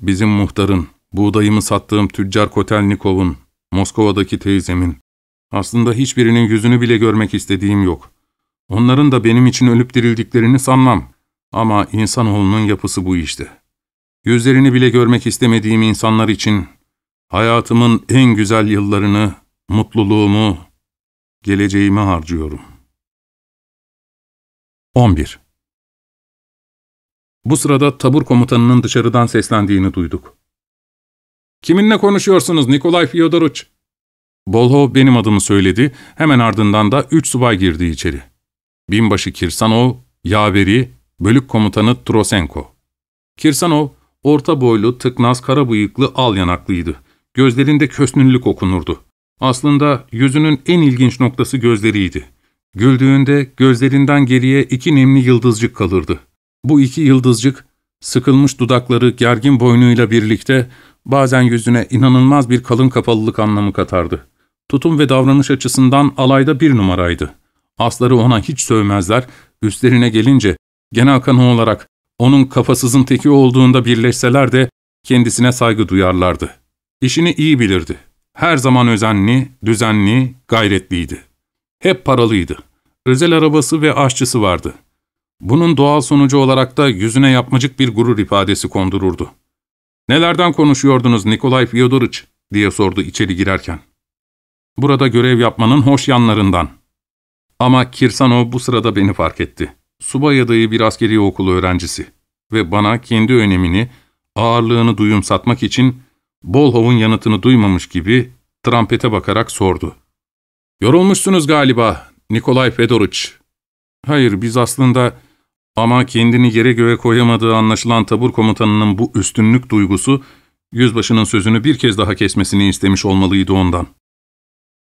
Bizim muhtarın, buğdayımı sattığım tüccar Kotelnikov'un, Moskova'daki teyzemin, aslında hiçbirinin yüzünü bile görmek istediğim yok. Onların da benim için ölüp dirildiklerini sanmam. Ama insanoğlunun yapısı bu işte. Yüzlerini bile görmek istemediğim insanlar için hayatımın en güzel yıllarını, mutluluğumu, geleceğimi harcıyorum. 11. Bu sırada tabur komutanının dışarıdan seslendiğini duyduk. ''Kiminle konuşuyorsunuz Nikolay Fyodoroviç?'' Bolhov benim adımı söyledi, hemen ardından da üç subay girdi içeri. Binbaşı Kirsanov, yaveri, bölük komutanı Trosenko. Kirsanov, orta boylu, tıknaz, kara bıyıklı, al yanaklıydı. Gözlerinde kösnüllük okunurdu. Aslında yüzünün en ilginç noktası gözleriydi. Güldüğünde gözlerinden geriye iki nemli yıldızcık kalırdı. Bu iki yıldızcık, sıkılmış dudakları gergin boynuyla birlikte bazen yüzüne inanılmaz bir kalın kapalılık anlamı katardı. Tutum ve davranış açısından alayda bir numaraydı. Asları ona hiç sövmezler, üstlerine gelince genel kanı olarak onun kafasızın teki olduğunda birleşseler de kendisine saygı duyarlardı. İşini iyi bilirdi. Her zaman özenli, düzenli, gayretliydi. Hep paralıydı. Özel arabası ve aşçısı vardı. Bunun doğal sonucu olarak da yüzüne yapmacık bir gurur ifadesi kondururdu. ''Nelerden konuşuyordunuz Nikolay Fyodorıç?'' diye sordu içeri girerken. ''Burada görev yapmanın hoş yanlarından.'' Ama Kirsanov bu sırada beni fark etti. Subay adayı bir askeri okulu öğrencisi ve bana kendi önemini, ağırlığını duyumsatmak için Bolhov'un yanıtını duymamış gibi trampete bakarak sordu. ''Yorulmuşsunuz galiba. Nikolay Fedoroviç. Hayır, biz aslında... Ama kendini yere göğe koyamadığı anlaşılan tabur komutanının bu üstünlük duygusu, yüzbaşının sözünü bir kez daha kesmesini istemiş olmalıydı ondan.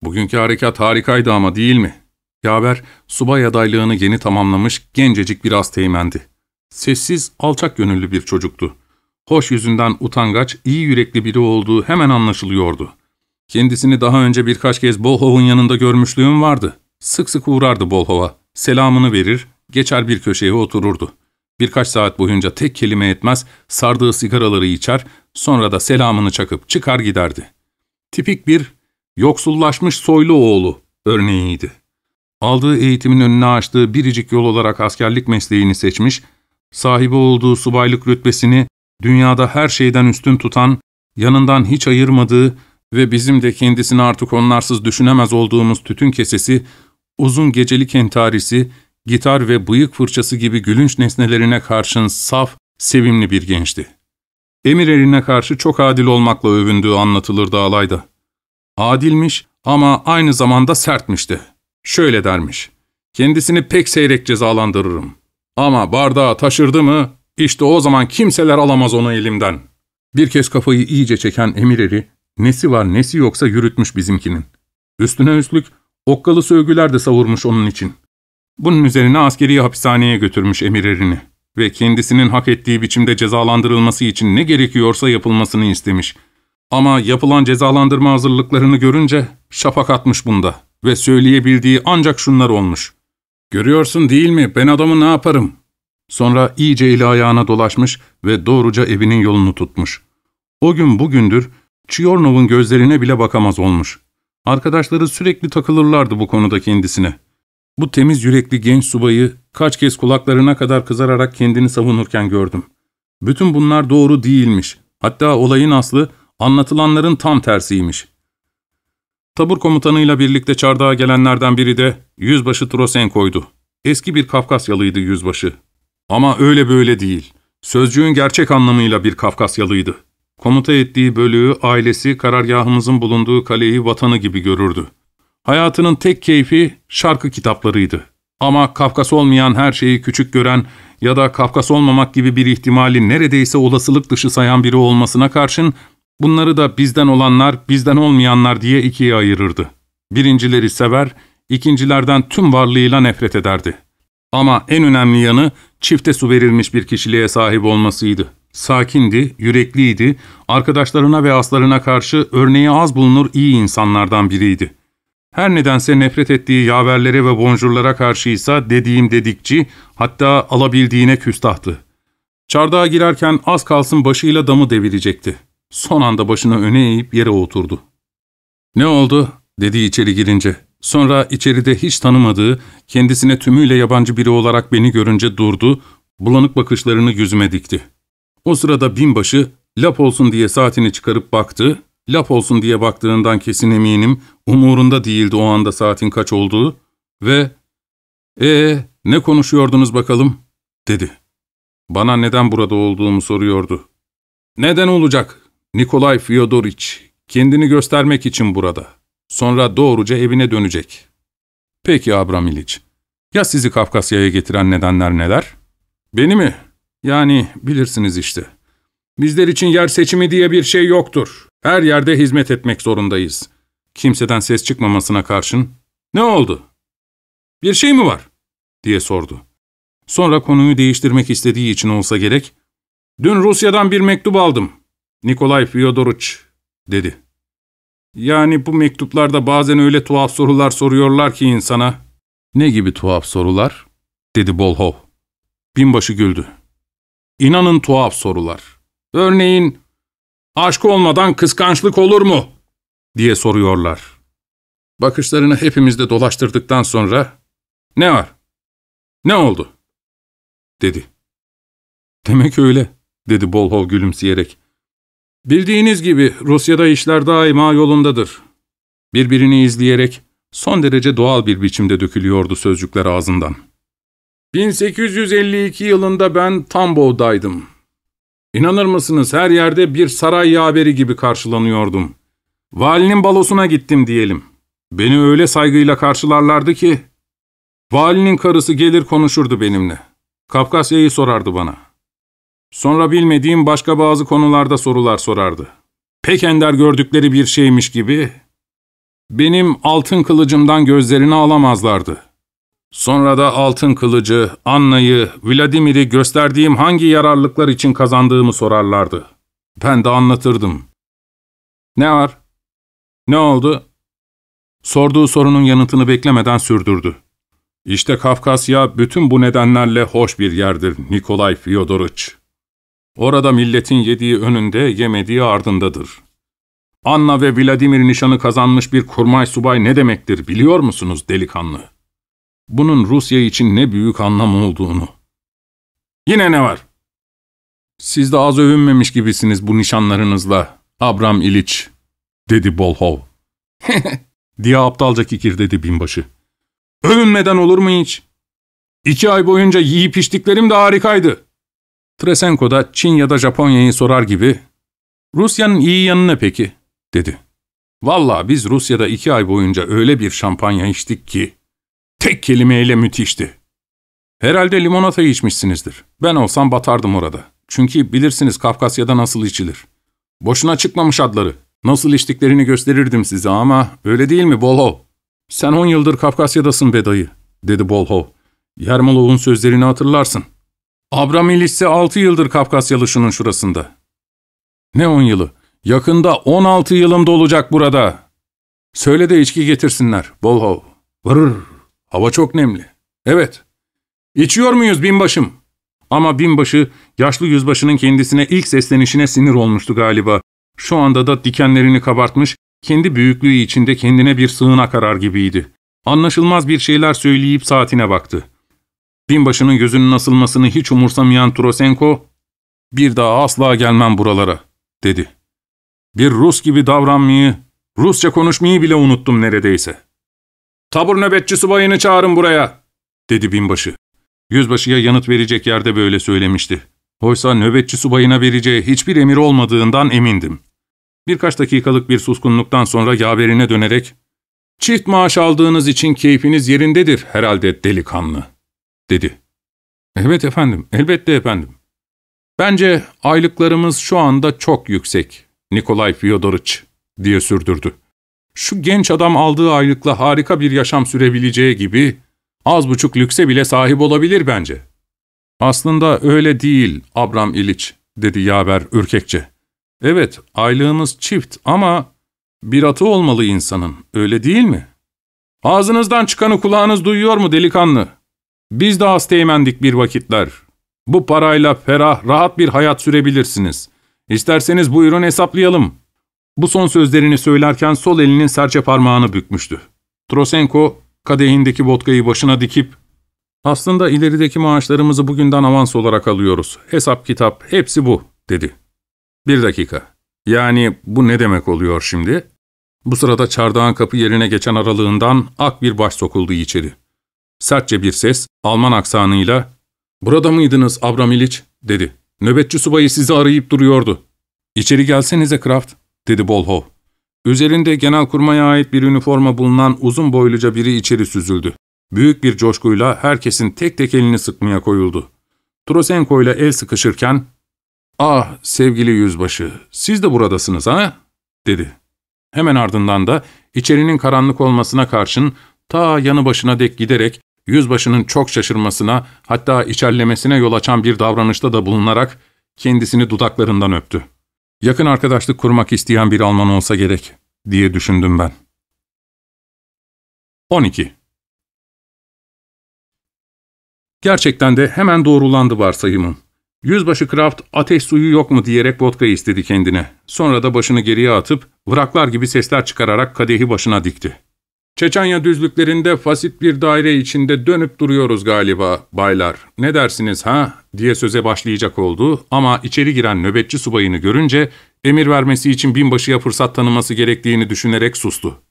Bugünkü harekat harikaydı ama değil mi? Yaver, subay adaylığını yeni tamamlamış gencecik bir teğmendi. Sessiz, alçak gönüllü bir çocuktu. Hoş yüzünden utangaç, iyi yürekli biri olduğu hemen anlaşılıyordu. Kendisini daha önce birkaç kez Bolhov'un yanında görmüşlüğüm vardı. Sık sık uğrardı Bolhov'a. Selamını verir, geçer bir köşeye otururdu. Birkaç saat boyunca tek kelime etmez, sardığı sigaraları içer, sonra da selamını çakıp çıkar giderdi. Tipik bir, yoksullaşmış soylu oğlu örneğiydi. Aldığı eğitimin önüne açtığı biricik yol olarak askerlik mesleğini seçmiş, sahibi olduğu subaylık rütbesini dünyada her şeyden üstün tutan, yanından hiç ayırmadığı ve bizim de kendisini artık onlarsız düşünemez olduğumuz tütün kesesi, uzun gecelik entarisi, gitar ve bıyık fırçası gibi gülünç nesnelerine karşın saf, sevimli bir gençti. Emir eline karşı çok adil olmakla övündüğü anlatılırdı alayda. Adilmiş ama aynı zamanda sertmişti. Şöyle dermiş, kendisini pek seyrek cezalandırırım. Ama bardağı taşırdı mı, işte o zaman kimseler alamaz onu elimden. Bir kez kafayı iyice çeken emir eri, nesi var nesi yoksa yürütmüş bizimkinin. Üstüne üstlük okkalı sövgüler de savurmuş onun için. Bunun üzerine askeri hapishaneye götürmüş emir erini ve kendisinin hak ettiği biçimde cezalandırılması için ne gerekiyorsa yapılmasını istemiş. Ama yapılan cezalandırma hazırlıklarını görünce şapak atmış bunda ve söyleyebildiği ancak şunlar olmuş. ''Görüyorsun değil mi ben adamı ne yaparım?'' Sonra iyice eli ayağına dolaşmış ve doğruca evinin yolunu tutmuş. O gün bugündür Çiyornov'un gözlerine bile bakamaz olmuş. Arkadaşları sürekli takılırlardı bu konuda kendisine. Bu temiz yürekli genç subayı kaç kez kulaklarına kadar kızararak kendini savunurken gördüm. Bütün bunlar doğru değilmiş. Hatta olayın aslı anlatılanların tam tersiymiş. Tabur komutanıyla birlikte çardağa gelenlerden biri de Yüzbaşı Trosenko'ydu. Eski bir Kafkasyalıydı yüzbaşı. Ama öyle böyle değil. Sözcüğün gerçek anlamıyla bir Kafkasyalıydı. Komuta ettiği bölüğü, ailesi, karargahımızın bulunduğu kaleyi vatanı gibi görürdü. Hayatının tek keyfi şarkı kitaplarıydı. Ama Kafkas olmayan her şeyi küçük gören ya da Kafkas olmamak gibi bir ihtimali neredeyse olasılık dışı sayan biri olmasına karşın bunları da bizden olanlar, bizden olmayanlar diye ikiye ayırırdı. Birincileri sever, ikincilerden tüm varlığıyla nefret ederdi. Ama en önemli yanı çifte su verilmiş bir kişiliğe sahip olmasıydı. Sakindi, yürekliydi, arkadaşlarına ve aslarına karşı örneği az bulunur iyi insanlardan biriydi. Her nedense nefret ettiği yaverlere ve bonjurlara karşıysa dediğim dedikçi, hatta alabildiğine küstahtı. Çardağa girerken az kalsın başıyla damı devirecekti. Son anda başını öne eğip yere oturdu. ''Ne oldu?'' dedi içeri girince. Sonra içeride hiç tanımadığı, kendisine tümüyle yabancı biri olarak beni görünce durdu, bulanık bakışlarını yüzüme dikti. O sırada binbaşı, lap olsun diye saatini çıkarıp baktı, lap olsun diye baktığından kesin eminim, umurunda değildi o anda saatin kaç olduğu ve ''Ee, ne konuşuyordunuz bakalım?'' dedi. Bana neden burada olduğumu soruyordu. ''Neden olacak? Nikolay Fyodorich, kendini göstermek için burada.'' Sonra doğruca evine dönecek. Peki Abram İliç, ya sizi Kafkasya'ya getiren nedenler neler? Beni mi? Yani bilirsiniz işte. Bizler için yer seçimi diye bir şey yoktur. Her yerde hizmet etmek zorundayız. Kimseden ses çıkmamasına karşın. Ne oldu? Bir şey mi var? diye sordu. Sonra konuyu değiştirmek istediği için olsa gerek, ''Dün Rusya'dan bir mektup aldım. Nikolay Fyodorich.'' dedi. Yani bu mektuplarda bazen öyle tuhaf sorular soruyorlar ki insana. Ne gibi tuhaf sorular? dedi Bolhov. Binbaşı güldü. İnanın tuhaf sorular. Örneğin, aşk olmadan kıskançlık olur mu? diye soruyorlar. Bakışlarını hepimizde dolaştırdıktan sonra, ne var? Ne oldu? dedi. Demek öyle, dedi Bolhov gülümseyerek. Bildiğiniz gibi Rusya'da işler daima yolundadır. Birbirini izleyerek son derece doğal bir biçimde dökülüyordu sözcükler ağzından. 1852 yılında ben Tambov'daydım. İnanır mısınız her yerde bir saray yaveri gibi karşılanıyordum. Valinin balosuna gittim diyelim. Beni öyle saygıyla karşılarlardı ki, Valinin karısı gelir konuşurdu benimle. Kafkasya'yı sorardı bana. Sonra bilmediğim başka bazı konularda sorular sorardı. Pek ender gördükleri bir şeymiş gibi benim altın kılıcımdan gözlerini alamazlardı. Sonra da altın kılıcı, Anna'yı, Vladimir'i gösterdiğim hangi yararlıklar için kazandığımı sorarlardı. Ben de anlatırdım. Ne var? Ne oldu? Sorduğu sorunun yanıtını beklemeden sürdürdü. İşte Kafkasya bütün bu nedenlerle hoş bir yerdir Nikolay Fyodorıç. Orada milletin yediği önünde, yemediği ardındadır. Anna ve Vladimir nişanı kazanmış bir kurmay subay ne demektir biliyor musunuz delikanlı? Bunun Rusya için ne büyük anlam olduğunu. Yine ne var? Siz de az övünmemiş gibisiniz bu nişanlarınızla, Abram İliç, dedi Bolhov. diye aptalca dedi binbaşı. Övünmeden olur mu hiç? İki ay boyunca yiyip içtiklerim de harikaydı. Tresenko da Çin ya da Japonya'yı sorar gibi, Rusya'nın iyi yanı ne peki? dedi. Valla biz Rusya'da iki ay boyunca öyle bir şampanya içtik ki, tek kelimeyle müthişti. Herhalde limonata içmişsinizdir. Ben olsam batardım orada. Çünkü bilirsiniz Kafkasya'da nasıl içilir. Boşuna çıkmamış adları. Nasıl içtiklerini gösterirdim size ama öyle değil mi Bolhov? Sen on yıldır Kafkasya'dasın be dayı, dedi Bolhov. Yermolov'un sözlerini hatırlarsın. Abramilis ise altı yıldır Kafkasyalı şunun şurasında. Ne on yılı? Yakında on altı yılım dolacak burada. Söyle de içki getirsinler, Bolhov. Vırır, hava çok nemli. Evet. İçiyor muyuz binbaşım? Ama binbaşı, yaşlı yüzbaşının kendisine ilk seslenişine sinir olmuştu galiba. Şu anda da dikenlerini kabartmış, kendi büyüklüğü içinde kendine bir sığınak arar gibiydi. Anlaşılmaz bir şeyler söyleyip saatine baktı. Binbaşının gözünün asılmasını hiç umursamayan Trosenko, ''Bir daha asla gelmem buralara.'' dedi. ''Bir Rus gibi davranmayı, Rusça konuşmayı bile unuttum neredeyse.'' ''Tabur nöbetçi subayını çağırın buraya.'' dedi binbaşı. Yüzbaşıya yanıt verecek yerde böyle söylemişti. Oysa nöbetçi subayına vereceği hiçbir emir olmadığından emindim. Birkaç dakikalık bir suskunluktan sonra yaverine dönerek, ''Çift maaş aldığınız için keyfiniz yerindedir herhalde delikanlı.'' Dedi. ''Evet efendim, elbette efendim. Bence aylıklarımız şu anda çok yüksek, Nikolay Fyodorıç.'' diye sürdürdü. ''Şu genç adam aldığı aylıkla harika bir yaşam sürebileceği gibi, az buçuk lükse bile sahip olabilir bence.'' ''Aslında öyle değil, Abram İliç.'' dedi yaver ürkekçe. ''Evet, aylığımız çift ama bir atı olmalı insanın, öyle değil mi?'' ''Ağzınızdan çıkanı kulağınız duyuyor mu delikanlı?'' Biz de hastaymendik bir vakitler. Bu parayla ferah, rahat bir hayat sürebilirsiniz. İsterseniz buyurun hesaplayalım. Bu son sözlerini söylerken sol elinin serçe parmağını bükmüştü. Trosenko, kadehindeki vodkayı başına dikip, ''Aslında ilerideki maaşlarımızı bugünden avans olarak alıyoruz. Hesap kitap, hepsi bu.'' dedi. ''Bir dakika. Yani bu ne demek oluyor şimdi?'' Bu sırada çardağın kapı yerine geçen aralığından ak bir baş sokuldu içeri. Sertçe bir ses, Alman aksanıyla, ''Burada mıydınız Abramiliç?'' dedi. ''Nöbetçi subayı sizi arayıp duruyordu.'' ''İçeri gelsenize Kraft.'' dedi Bolhov. Üzerinde genelkurmaya ait bir üniforma bulunan uzun boyluca biri içeri süzüldü. Büyük bir coşkuyla herkesin tek tek elini sıkmaya koyuldu. Trosenko ile el sıkışırken, ''Ah sevgili yüzbaşı, siz de buradasınız ha?'' dedi. Hemen ardından da içerinin karanlık olmasına karşın ta yanı başına dek giderek yüzbaşının çok şaşırmasına hatta içerlemesine yol açan bir davranışta da bulunarak kendisini dudaklarından öptü. Yakın arkadaşlık kurmak isteyen bir Alman olsa gerek diye düşündüm ben. 12. Gerçekten de hemen doğrulandı varsayımım. Yüzbaşı Kraft ateş suyu yok mu diyerek vodka istedi kendine. Sonra da başını geriye atıp vraklar gibi sesler çıkararak kadehi başına dikti. Çeçanya düzlüklerinde fasit bir daire içinde dönüp duruyoruz galiba baylar. Ne dersiniz ha? diye söze başlayacak oldu ama içeri giren nöbetçi subayını görünce emir vermesi için binbaşıya fırsat tanıması gerektiğini düşünerek sustu.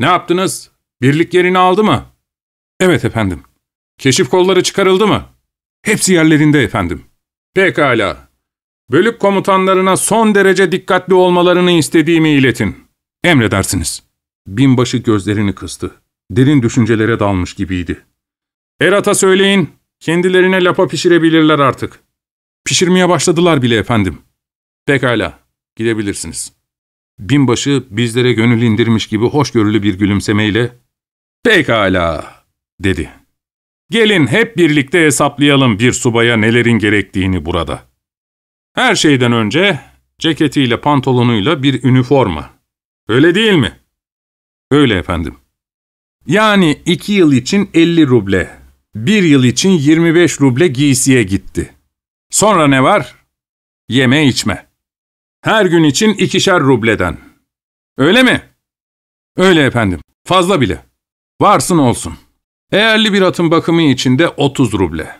Ne yaptınız? Birlik yerini aldı mı? Evet efendim. Keşif kolları çıkarıldı mı? Hepsi yerlerinde efendim. Pekala. Bölük komutanlarına son derece dikkatli olmalarını istediğimi iletin. Emredersiniz.'' Binbaşı gözlerini kıstı. Derin düşüncelere dalmış gibiydi. Erat'a söyleyin, kendilerine lapa pişirebilirler artık. Pişirmeye başladılar bile efendim. Pekala, gidebilirsiniz. Binbaşı bizlere gönül indirmiş gibi hoşgörülü bir gülümsemeyle, ''Pekala'' dedi. ''Gelin hep birlikte hesaplayalım bir subaya nelerin gerektiğini burada. Her şeyden önce ceketiyle pantolonuyla bir üniforma. Öyle değil mi?'' ''Öyle efendim.'' Yani iki yıl için 50 ruble, bir yıl için 25 ruble giysiye gitti. Sonra ne var? Yeme içme. Her gün için ikişer rubleden. Öyle mi? Öyle efendim. Fazla bile. Varsın olsun. Eğerli bir atın bakımı için de 30 ruble.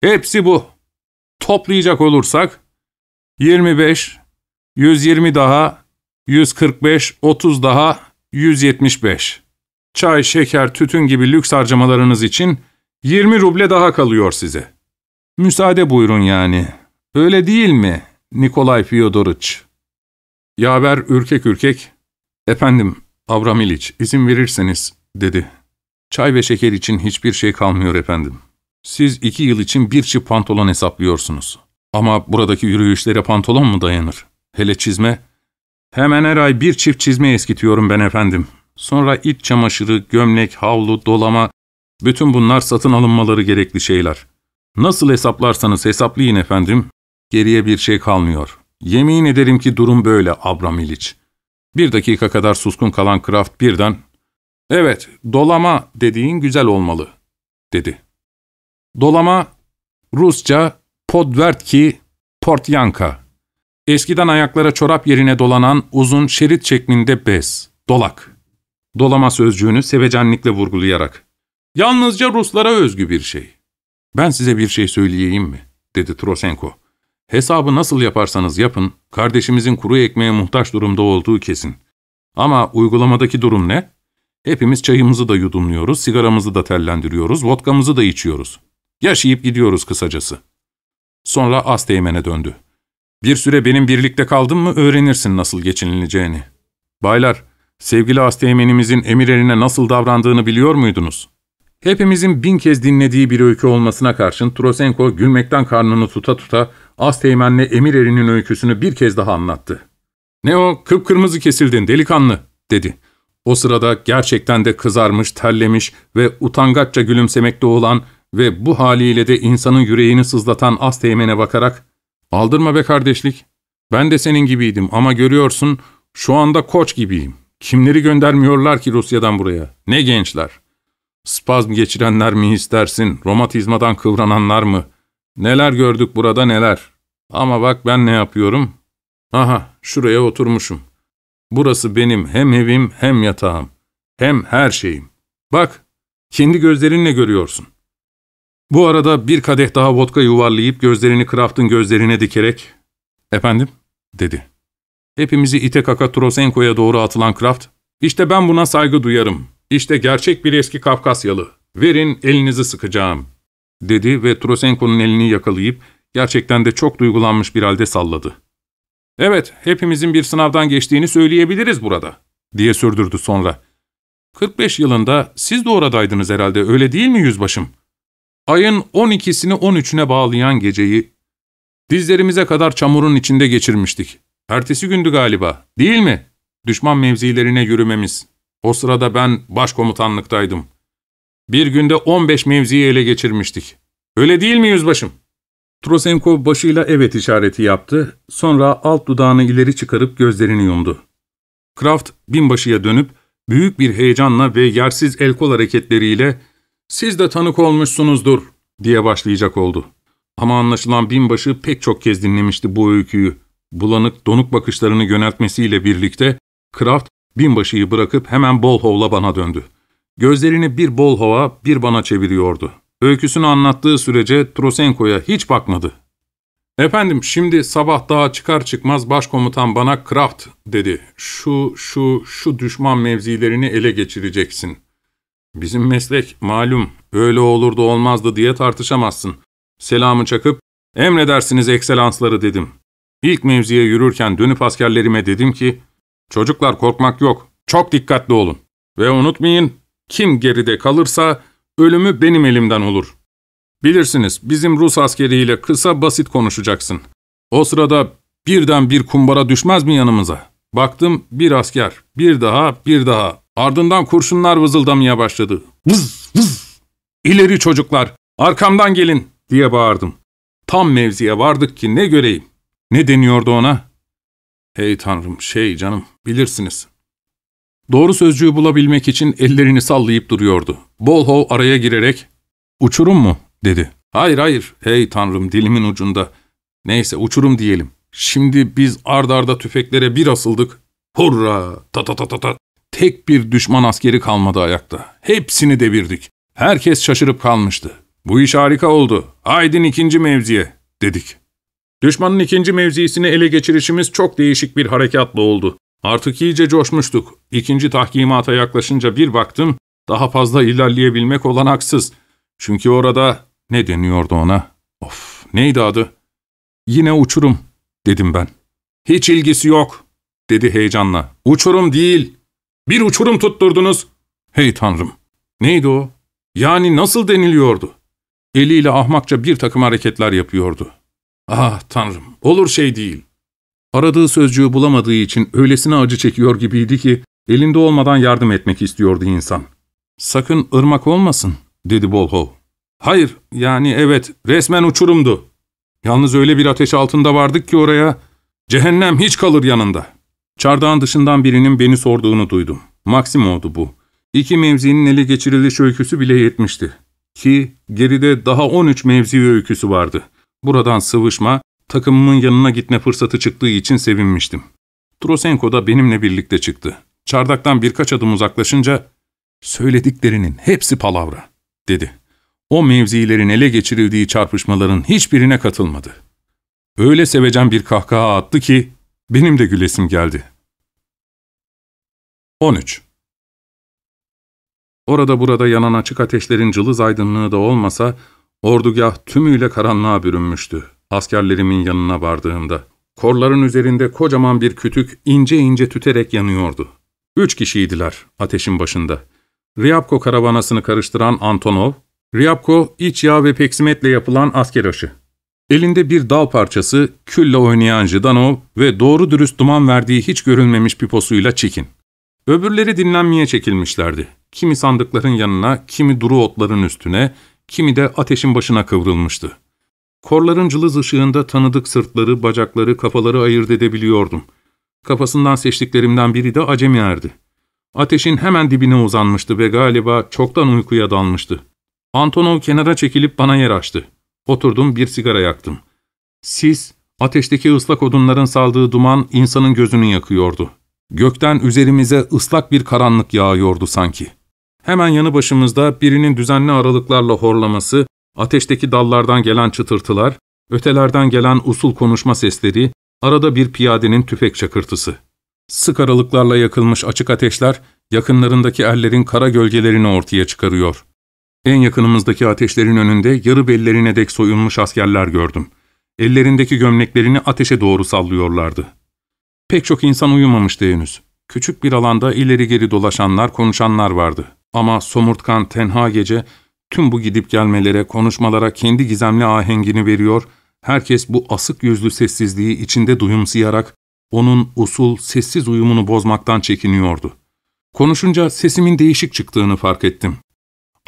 Hepsi bu. Toplayacak olursak 25, 120 daha, 145, 30 daha, 175. Çay, şeker, tütün gibi lüks harcamalarınız için 20 ruble daha kalıyor size. Müsaade buyurun yani. Öyle değil mi Nikolay Fyodorıç? Yaver ürkek ürkek, ''Efendim, Avramiliç, izin verirseniz.'' dedi. ''Çay ve şeker için hiçbir şey kalmıyor efendim. Siz iki yıl için bir çift pantolon hesaplıyorsunuz. Ama buradaki yürüyüşlere pantolon mu dayanır? Hele çizme? Hemen her ay bir çift çizme eskitiyorum ben efendim. Sonra iç çamaşırı, gömlek, havlu, dolama, bütün bunlar satın alınmaları gerekli şeyler. Nasıl hesaplarsanız hesaplayın efendim, geriye bir şey kalmıyor. Yemin ederim ki durum böyle Abram İliç. Bir dakika kadar suskun kalan Kraft birden, ''Evet, dolama dediğin güzel olmalı.'' dedi. Dolama, Rusça podvertki portyanka. Eskiden ayaklara çorap yerine dolanan uzun şerit şeklinde bez, dolak. Dolama sözcüğünü sevecenlikle vurgulayarak. Yalnızca Ruslara özgü bir şey. Ben size bir şey söyleyeyim mi? dedi Trosenko. Hesabı nasıl yaparsanız yapın, kardeşimizin kuru ekmeğe muhtaç durumda olduğu kesin. Ama uygulamadaki durum ne? Hepimiz çayımızı da yudumluyoruz, sigaramızı da tellendiriyoruz, vodkamızı da içiyoruz. Yaşayıp gidiyoruz kısacası. Sonra Asteğmen'e döndü. Bir süre benim birlikte kaldım mı öğrenirsin nasıl geçinileceğini. Baylar, sevgili Asteğmen'imizin emir eline nasıl davrandığını biliyor muydunuz? Hepimizin bin kez dinlediği bir öykü olmasına karşın Trosenko gülmekten karnını tuta tuta Asteğmen'le emir erinin öyküsünü bir kez daha anlattı. ''Ne o, kıpkırmızı kesildin delikanlı.'' dedi. O sırada gerçekten de kızarmış, terlemiş ve utangaçça gülümsemekte olan ve bu haliyle de insanın yüreğini sızlatan Asteğmen'e bakarak ''Aldırma be kardeşlik, ben de senin gibiydim ama görüyorsun şu anda koç gibiyim. Kimleri göndermiyorlar ki Rusya'dan buraya? Ne gençler? Spazm geçirenler mi istersin, romatizmadan kıvrananlar mı? Neler gördük burada neler. Ama bak ben ne yapıyorum? Aha, şuraya oturmuşum. Burası benim hem evim hem yatağım. Hem her şeyim. Bak, kendi gözlerinle görüyorsun. Bu arada bir kadeh daha vodka yuvarlayıp gözlerini Kraft'ın gözlerine dikerek, ''Efendim?'' dedi. Hepimizi ite kaka Trosenko'ya doğru atılan Kraft, ''İşte ben buna saygı duyarım. İşte gerçek bir eski Kafkasyalı. Verin elinizi sıkacağım.'' dedi ve Trosenko'nun elini yakalayıp gerçekten de çok duygulanmış bir halde salladı. ''Evet, hepimizin bir sınavdan geçtiğini söyleyebiliriz burada.'' diye sürdürdü sonra. ''45 yılında siz de oradaydınız herhalde, öyle değil mi yüzbaşım? Ayın 12'sini 13'üne bağlayan geceyi dizlerimize kadar çamurun içinde geçirmiştik. Ertesi gündü galiba, değil mi? Düşman mevzilerine yürümemiz. O sırada ben başkomutanlıktaydım. Bir günde 15 mevziyi ele geçirmiştik. Öyle değil mi yüzbaşım? Trosenko başıyla evet işareti yaptı, sonra alt dudağını ileri çıkarıp gözlerini yumdu. Kraft binbaşıya dönüp büyük bir heyecanla ve yersiz el kol hareketleriyle ''Siz de tanık olmuşsunuzdur.'' diye başlayacak oldu. Ama anlaşılan binbaşı pek çok kez dinlemişti bu öyküyü. Bulanık, donuk bakışlarını yöneltmesiyle birlikte Kraft binbaşıyı bırakıp hemen Bolhov'la bana döndü. Gözlerini bir Bolhov'a bir bana çeviriyordu. Öyküsünü anlattığı sürece Trosenko'ya hiç bakmadı. ''Efendim şimdi sabah daha çıkar çıkmaz başkomutan bana Kraft dedi. Şu, şu, şu düşman mevzilerini ele geçireceksin. Bizim meslek malum öyle olurdu olmazdı diye tartışamazsın. Selamı çakıp emredersiniz ekselansları dedim. İlk mevziye yürürken dönüp askerlerime dedim ki çocuklar korkmak yok çok dikkatli olun. Ve unutmayın kim geride kalırsa ölümü benim elimden olur. Bilirsiniz, bizim Rus askeriyle kısa basit konuşacaksın. O sırada birden bir kumbara düşmez mi yanımıza? Baktım bir asker, bir daha, bir daha. Ardından kurşunlar vızıldamaya başladı. Vız vız! İleri çocuklar, arkamdan gelin diye bağırdım. Tam mevziye vardık ki ne göreyim. Ne deniyordu ona? Hey tanrım, şey canım, bilirsiniz. Doğru sözcüğü bulabilmek için ellerini sallayıp duruyordu. Bolhov araya girerek, ''Uçurum mu?'' dedi. ''Hayır hayır, hey tanrım dilimin ucunda. Neyse uçurum diyelim. Şimdi biz ard arda tüfeklere bir asıldık. Hurra! Ta ta ta ta ta. Tek bir düşman askeri kalmadı ayakta. Hepsini devirdik. Herkes şaşırıp kalmıştı. Bu iş harika oldu. Haydin ikinci mevziye, dedik. Düşmanın ikinci mevzisini ele geçirişimiz çok değişik bir harekatla oldu. Artık iyice coşmuştuk. İkinci tahkimata yaklaşınca bir baktım, daha fazla ilerleyebilmek olanaksız. Çünkü orada ne deniyordu ona? Of, neydi adı? Yine uçurum, dedim ben. Hiç ilgisi yok, dedi heyecanla. Uçurum değil. Bir uçurum tutturdunuz. Hey tanrım, neydi o? Yani nasıl deniliyordu? Eliyle ahmakça bir takım hareketler yapıyordu. Ah tanrım, olur şey değil. Aradığı sözcüğü bulamadığı için öylesine acı çekiyor gibiydi ki elinde olmadan yardım etmek istiyordu insan. ''Sakın ırmak olmasın.'' dedi Bolhov. ''Hayır, yani evet, resmen uçurumdu. Yalnız öyle bir ateş altında vardık ki oraya, cehennem hiç kalır yanında.'' Çardağın dışından birinin beni sorduğunu duydum. Maksimov'du bu. İki mevzinin ele geçiriliş öyküsü bile yetmişti. Ki geride daha 13 mevzi öyküsü vardı. Buradan sıvışma, takımımın yanına gitme fırsatı çıktığı için sevinmiştim. Trosenko da benimle birlikte çıktı. Çardaktan birkaç adım uzaklaşınca, ''Söylediklerinin hepsi palavra.'' dedi. O mevzilerin ele geçirildiği çarpışmaların hiçbirine katılmadı. Öyle sevecen bir kahkaha attı ki, benim de gülesim geldi. 13. Orada burada yanan açık ateşlerin cılız aydınlığı da olmasa, ordugah tümüyle karanlığa bürünmüştü. Askerlerimin yanına vardığımda. Korların üzerinde kocaman bir kütük ince ince tüterek yanıyordu. Üç kişiydiler ateşin başında. Ryabko karavanasını karıştıran Antonov, Ryabko iç yağ ve peksimetle yapılan asker aşı. Elinde bir dal parçası, külle oynayan Jdanov ve doğru dürüst duman verdiği hiç görülmemiş piposuyla Çikin. Öbürleri dinlenmeye çekilmişlerdi. Kimi sandıkların yanına, kimi duru otların üstüne, kimi de ateşin başına kıvrılmıştı. Korların cılız ışığında tanıdık sırtları, bacakları, kafaları ayırt edebiliyordum. Kafasından seçtiklerimden biri de acemi erdi. Ateşin hemen dibine uzanmıştı ve galiba çoktan uykuya dalmıştı. Antonov kenara çekilip bana yer açtı. Oturdum bir sigara yaktım. Sis, ateşteki ıslak odunların saldığı duman insanın gözünü yakıyordu. Gökten üzerimize ıslak bir karanlık yağıyordu sanki. Hemen yanı başımızda birinin düzenli aralıklarla horlaması, ateşteki dallardan gelen çıtırtılar, ötelerden gelen usul konuşma sesleri, arada bir piyadenin tüfek çakırtısı. Sık aralıklarla yakılmış açık ateşler, yakınlarındaki erlerin kara gölgelerini ortaya çıkarıyor. En yakınımızdaki ateşlerin önünde yarı bellerine dek soyulmuş askerler gördüm. Ellerindeki gömleklerini ateşe doğru sallıyorlardı. Pek çok insan uyumamıştı henüz. Küçük bir alanda ileri geri dolaşanlar, konuşanlar vardı. Ama somurtkan, tenha gece tüm bu gidip gelmelere, konuşmalara kendi gizemli ahengini veriyor, herkes bu asık yüzlü sessizliği içinde duyumsayarak onun usul, sessiz uyumunu bozmaktan çekiniyordu. Konuşunca sesimin değişik çıktığını fark ettim.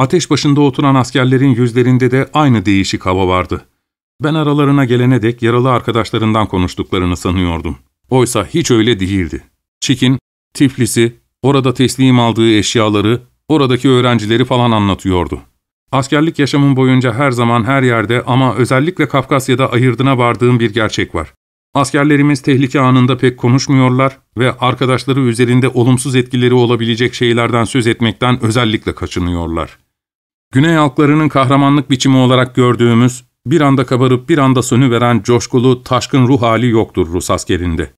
Ateş başında oturan askerlerin yüzlerinde de aynı değişik hava vardı. Ben aralarına gelene dek yaralı arkadaşlarından konuştuklarını sanıyordum. Oysa hiç öyle değildi. Çikin, Tiflis'i, orada teslim aldığı eşyaları, oradaki öğrencileri falan anlatıyordu. Askerlik yaşamım boyunca her zaman her yerde ama özellikle Kafkasya'da ayırdına vardığım bir gerçek var. Askerlerimiz tehlike anında pek konuşmuyorlar ve arkadaşları üzerinde olumsuz etkileri olabilecek şeylerden söz etmekten özellikle kaçınıyorlar. Güney halklarının kahramanlık biçimi olarak gördüğümüz, bir anda kabarıp bir anda sönüveren coşkulu, taşkın ruh hali yoktur Rus askerinde.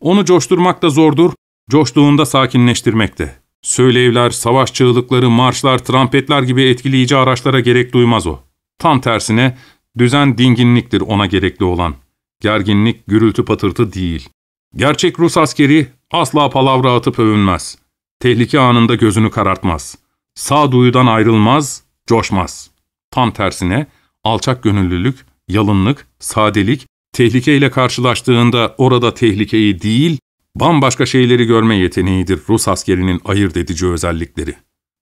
Onu coşturmak da zordur, coştuğunda sakinleştirmek de. Söylevler, savaş çığlıkları, marşlar, trampetler gibi etkileyici araçlara gerek duymaz o. Tam tersine, düzen dinginliktir ona gerekli olan. Gerginlik, gürültü patırtı değil. Gerçek Rus askeri asla palavra atıp övünmez. Tehlike anında gözünü karartmaz. Sağduyudan ayrılmaz, coşmaz. Tam tersine alçak gönüllülük, yalınlık, sadelik, tehlikeyle karşılaştığında orada tehlikeyi değil, bambaşka şeyleri görme yeteneğidir Rus askerinin ayırt edici özellikleri.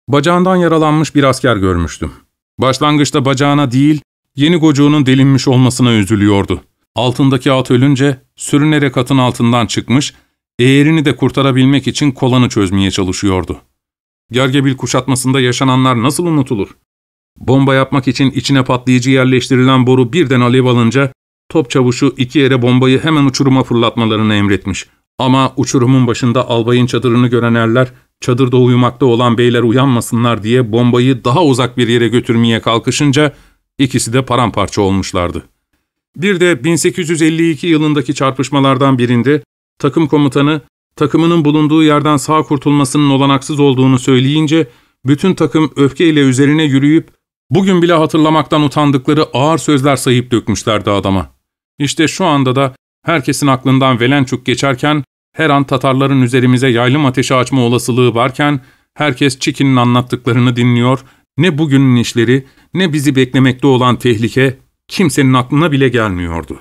Bacağından yaralanmış bir asker görmüştüm. Başlangıçta bacağına değil, yeni gocuğunun delinmiş olmasına üzülüyordu. Altındaki at ölünce sürünerek atın altından çıkmış, eğerini de kurtarabilmek için kolanı çözmeye çalışıyordu. Gergebil kuşatmasında yaşananlar nasıl unutulur? Bomba yapmak için içine patlayıcı yerleştirilen boru birden alev alınca, top çavuşu iki yere bombayı hemen uçuruma fırlatmalarını emretmiş. Ama uçurumun başında albayın çadırını gören erler, çadırda uyumakta olan beyler uyanmasınlar diye bombayı daha uzak bir yere götürmeye kalkışınca, ikisi de paramparça olmuşlardı. Bir de 1852 yılındaki çarpışmalardan birinde, takım komutanı, takımının bulunduğu yerden sağ kurtulmasının olanaksız olduğunu söyleyince, bütün takım öfkeyle üzerine yürüyüp, bugün bile hatırlamaktan utandıkları ağır sözler sayıp dökmüşlerdi adama. İşte şu anda da herkesin aklından Velençuk geçerken, her an Tatarların üzerimize yaylım ateşi açma olasılığı varken, herkes Çikin'in anlattıklarını dinliyor, ne bugünün işleri, ne bizi beklemekte olan tehlike, kimsenin aklına bile gelmiyordu.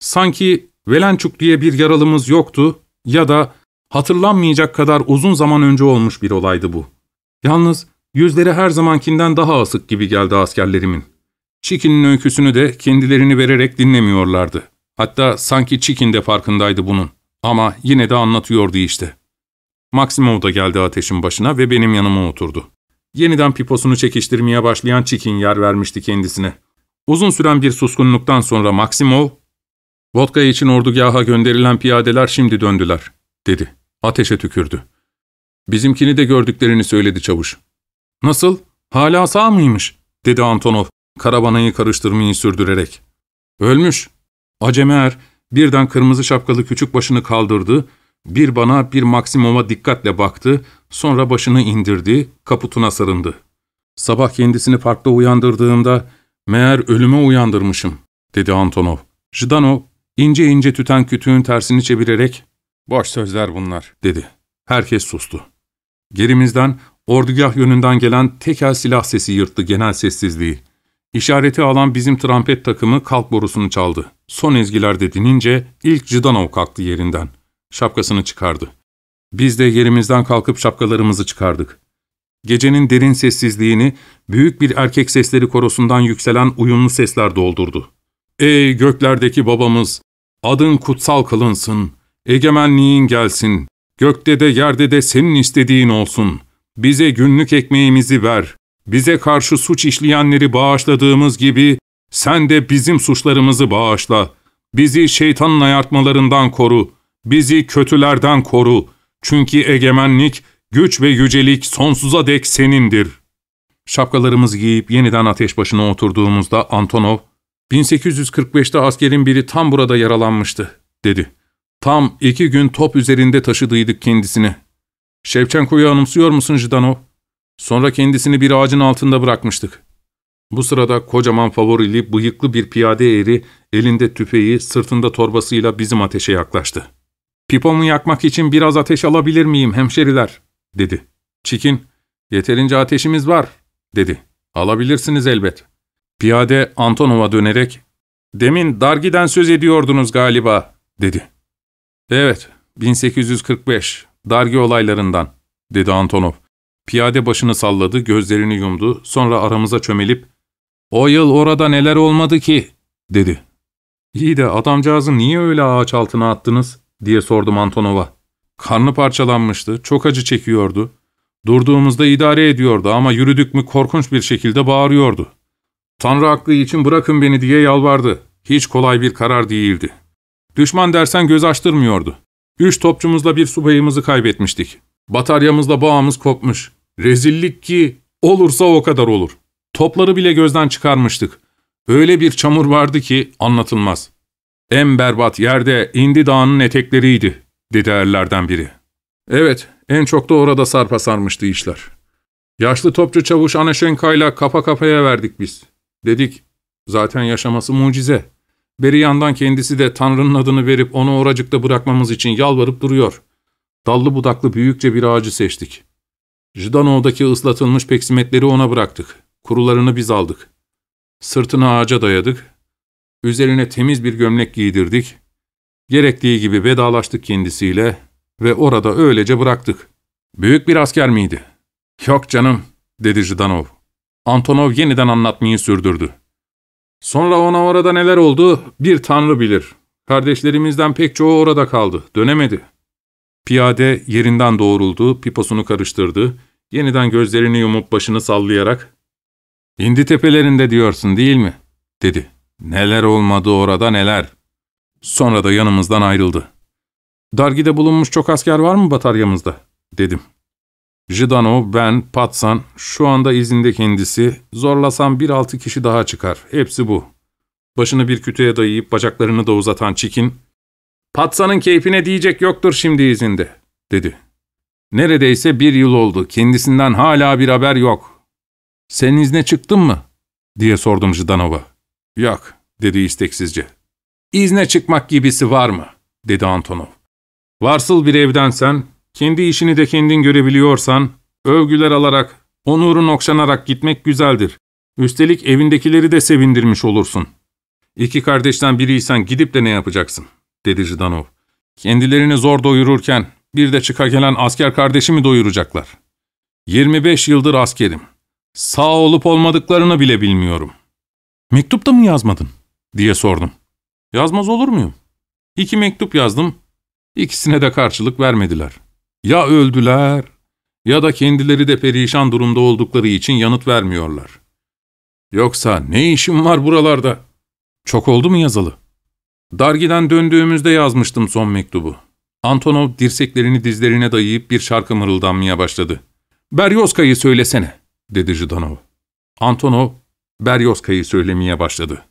Sanki Velençuk diye bir yaralımız yoktu ya da hatırlanmayacak kadar uzun zaman önce olmuş bir olaydı bu. Yalnız yüzleri her zamankinden daha asık gibi geldi askerlerimin. Çikin'in öyküsünü de kendilerini vererek dinlemiyorlardı. Hatta sanki Çikin de farkındaydı bunun. Ama yine de anlatıyordu işte. Maximov da geldi ateşin başına ve benim yanıma oturdu. Yeniden piposunu çekiştirmeye başlayan Çikin yer vermişti kendisine. Uzun süren bir suskunluktan sonra Maximov, ''Vodka için ordugaha gönderilen piyadeler şimdi döndüler.'' dedi. Ateşe tükürdü. ''Bizimkini de gördüklerini söyledi çavuş.'' ''Nasıl? Hala sağ mıymış?'' dedi Antonov, karavanayı karıştırmayı sürdürerek. ''Ölmüş.'' Aceme er, birden kırmızı şapkalı küçük başını kaldırdı, bir bana bir Maksimov'a dikkatle baktı, sonra başını indirdi, kaputuna sarındı. Sabah kendisini farklı uyandırdığımda, ''Meğer ölüme uyandırmışım.'' dedi Antonov. Jdanov, ince ince tüten kütüğün tersini çevirerek, ''Boş sözler bunlar.'' dedi. Herkes sustu. Gerimizden, ordugah yönünden gelen tekel silah sesi yırttı genel sessizliği. İşareti alan bizim trampet takımı kalk borusunu çaldı. Son ezgilerde dinince ilk Jdanov kalktı yerinden. Şapkasını çıkardı. Biz de yerimizden kalkıp şapkalarımızı çıkardık. Gecenin derin sessizliğini büyük bir erkek sesleri korosundan yükselen uyumlu sesler doldurdu. ''Ey göklerdeki babamız, adın kutsal kılınsın, egemenliğin gelsin, gökte de yerde de senin istediğin olsun. Bize günlük ekmeğimizi ver, bize karşı suç işleyenleri bağışladığımız gibi sen de bizim suçlarımızı bağışla. Bizi şeytanın ayartmalarından koru, bizi kötülerden koru. Çünkü egemenlik, güç ve yücelik sonsuza dek senindir. Şapkalarımızı giyip yeniden ateş başına oturduğumuzda Antonov, 1845'te askerin biri tam burada yaralanmıştı, dedi. Tam iki gün top üzerinde taşıdıydık kendisini. Şevçenko'yu anımsıyor musun Jdanov? Sonra kendisini bir ağacın altında bırakmıştık. Bu sırada kocaman favorili, bıyıklı bir piyade eri, elinde tüfeği, sırtında torbasıyla bizim ateşe yaklaştı. ''Pipomu yakmak için biraz ateş alabilir miyim hemşeriler?'' dedi. Çikin, ''Yeterince ateşimiz var.'' dedi. ''Alabilirsiniz elbet.'' Piyade Antonov'a dönerek, ''Demin Dargi'den söz ediyordunuz galiba.'' dedi. ''Evet, 1845, Dargi olaylarından.'' dedi Antonov. Piyade başını salladı, gözlerini yumdu, sonra aramıza çömelip, ''O yıl orada neler olmadı ki?'' dedi. ''İyi de adamcağızı niye öyle ağaç altına attınız?'' diye sordum Antonov'a. Karnı parçalanmıştı, çok acı çekiyordu. Durduğumuzda idare ediyordu ama yürüdük mü korkunç bir şekilde bağırıyordu. Tanrı aklı için bırakın beni diye yalvardı. Hiç kolay bir karar değildi. Düşman dersen göz açtırmıyordu. Üç topçumuzla bir subayımızı kaybetmiştik. Bataryamızla bağımız kopmuş. Rezillik ki olursa o kadar olur. Topları bile gözden çıkarmıştık. Öyle bir çamur vardı ki anlatılmaz. En berbat yerde indi dağının etekleriydi, dedi erlerden biri. Evet, en çok da orada sarpa sarmıştı işler. Yaşlı topçu çavuş Anaşenka'yla kafa kafaya verdik biz. Dedik, zaten yaşaması mucize. Beri yandan kendisi de Tanrı'nın adını verip onu oracıkta bırakmamız için yalvarıp duruyor. Dallı budaklı büyükçe bir ağacı seçtik. Jdanov'daki ıslatılmış peksimetleri ona bıraktık. Kurularını biz aldık. Sırtını ağaca dayadık. Üzerine temiz bir gömlek giydirdik. Gerektiği gibi vedalaştık kendisiyle ve orada öylece bıraktık. Büyük bir asker miydi? Yok canım, dedi Jdanov. Antonov yeniden anlatmayı sürdürdü. Sonra ona orada neler oldu bir tanrı bilir. Kardeşlerimizden pek çoğu orada kaldı, dönemedi. Piyade yerinden doğruldu, piposunu karıştırdı, yeniden gözlerini yumup başını sallayarak ''Hindi tepelerinde diyorsun değil mi?'' dedi. ''Neler olmadı orada neler.'' Sonra da yanımızdan ayrıldı. ''Dargide bulunmuş çok asker var mı bataryamızda?'' dedim. Jidano, ben, Patsan, şu anda izinde kendisi, zorlasam bir altı kişi daha çıkar. Hepsi bu. Başını bir kütüğe dayayıp bacaklarını da uzatan Çikin, ''Patsan'ın keyfine diyecek yoktur şimdi izinde.'' dedi. Neredeyse bir yıl oldu, kendisinden hala bir haber yok. ''Sen izne çıktın mı?'' diye sordum Jidanov'a. ''Yok.'' dedi isteksizce. ''İzne çıkmak gibisi var mı?'' dedi Antonov. ''Varsıl bir evdensen, kendi işini de kendin görebiliyorsan, övgüler alarak, onurun okşanarak gitmek güzeldir. Üstelik evindekileri de sevindirmiş olursun. İki kardeşten biriysen gidip de ne yapacaksın?'' dedi Jdanov. ''Kendilerini zor doyururken bir de çıka gelen asker kardeşimi doyuracaklar. 25 yıldır askerim. Sağ olup olmadıklarını bile bilmiyorum.'' ''Mektup da mı yazmadın?'' diye sordum. ''Yazmaz olur muyum? İki mektup yazdım, ikisine de karşılık vermediler.'' Ya öldüler ya da kendileri de perişan durumda oldukları için yanıt vermiyorlar. Yoksa ne işim var buralarda? Çok oldu mu yazalı? Dargiden döndüğümüzde yazmıştım son mektubu. Antonov dirseklerini dizlerine dayayıp bir şarkı mırıldanmaya başladı. ''Beryoska'yı söylesene.'' dedi Jdanov. Antonov, Beryoska'yı söylemeye başladı.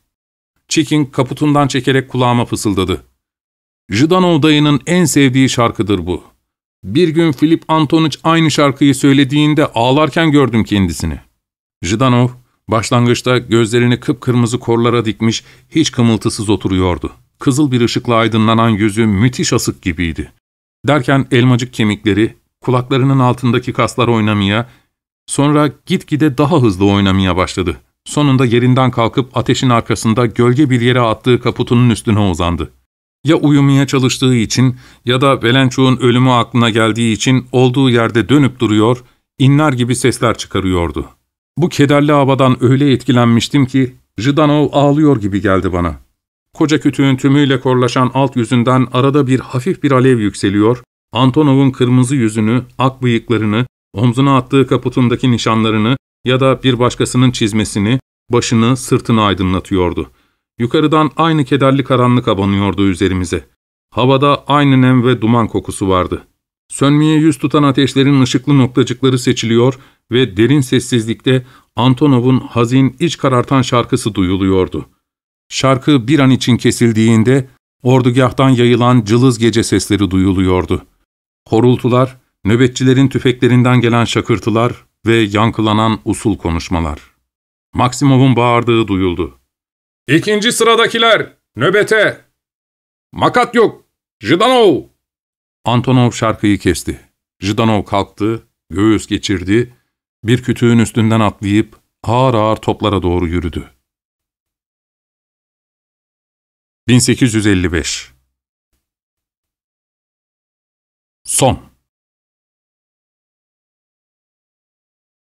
Çikin kaputundan çekerek kulağıma fısıldadı. Jdanov dayının en sevdiği şarkıdır bu. Bir gün Filip Antoniç aynı şarkıyı söylediğinde ağlarken gördüm kendisini. Jdanov, başlangıçta gözlerini kıpkırmızı korlara dikmiş, hiç kımıltısız oturuyordu. Kızıl bir ışıkla aydınlanan yüzü müthiş asık gibiydi. Derken elmacık kemikleri, kulaklarının altındaki kaslar oynamaya, sonra gitgide daha hızlı oynamaya başladı. Sonunda yerinden kalkıp ateşin arkasında gölge bir yere attığı kaputunun üstüne uzandı. Ya uyumaya çalıştığı için ya da Velençuk'un ölümü aklına geldiği için olduğu yerde dönüp duruyor, inler gibi sesler çıkarıyordu. Bu kederli havadan öyle etkilenmiştim ki, Jdanov ağlıyor gibi geldi bana. Koca kütüğün tümüyle korlaşan alt yüzünden arada bir hafif bir alev yükseliyor, Antonov'un kırmızı yüzünü, ak bıyıklarını, omzuna attığı kaputundaki nişanlarını ya da bir başkasının çizmesini, başını, sırtını aydınlatıyordu. Yukarıdan aynı kederli karanlık abanıyordu üzerimize. Havada aynı nem ve duman kokusu vardı. Sönmeye yüz tutan ateşlerin ışıklı noktacıkları seçiliyor ve derin sessizlikte Antonov'un hazin, iç karartan şarkısı duyuluyordu. Şarkı bir an için kesildiğinde ordugahtan yayılan cılız gece sesleri duyuluyordu. Horultular, nöbetçilerin tüfeklerinden gelen şakırtılar ve yankılanan usul konuşmalar. Maksimov'un bağırdığı duyuldu. İkinci sıradakiler, nöbete! Makat yok, Jdanov! Antonov şarkıyı kesti. Jdanov kalktı, göğüs geçirdi, bir kütüğün üstünden atlayıp ağır ağır toplara doğru yürüdü. 1855 Son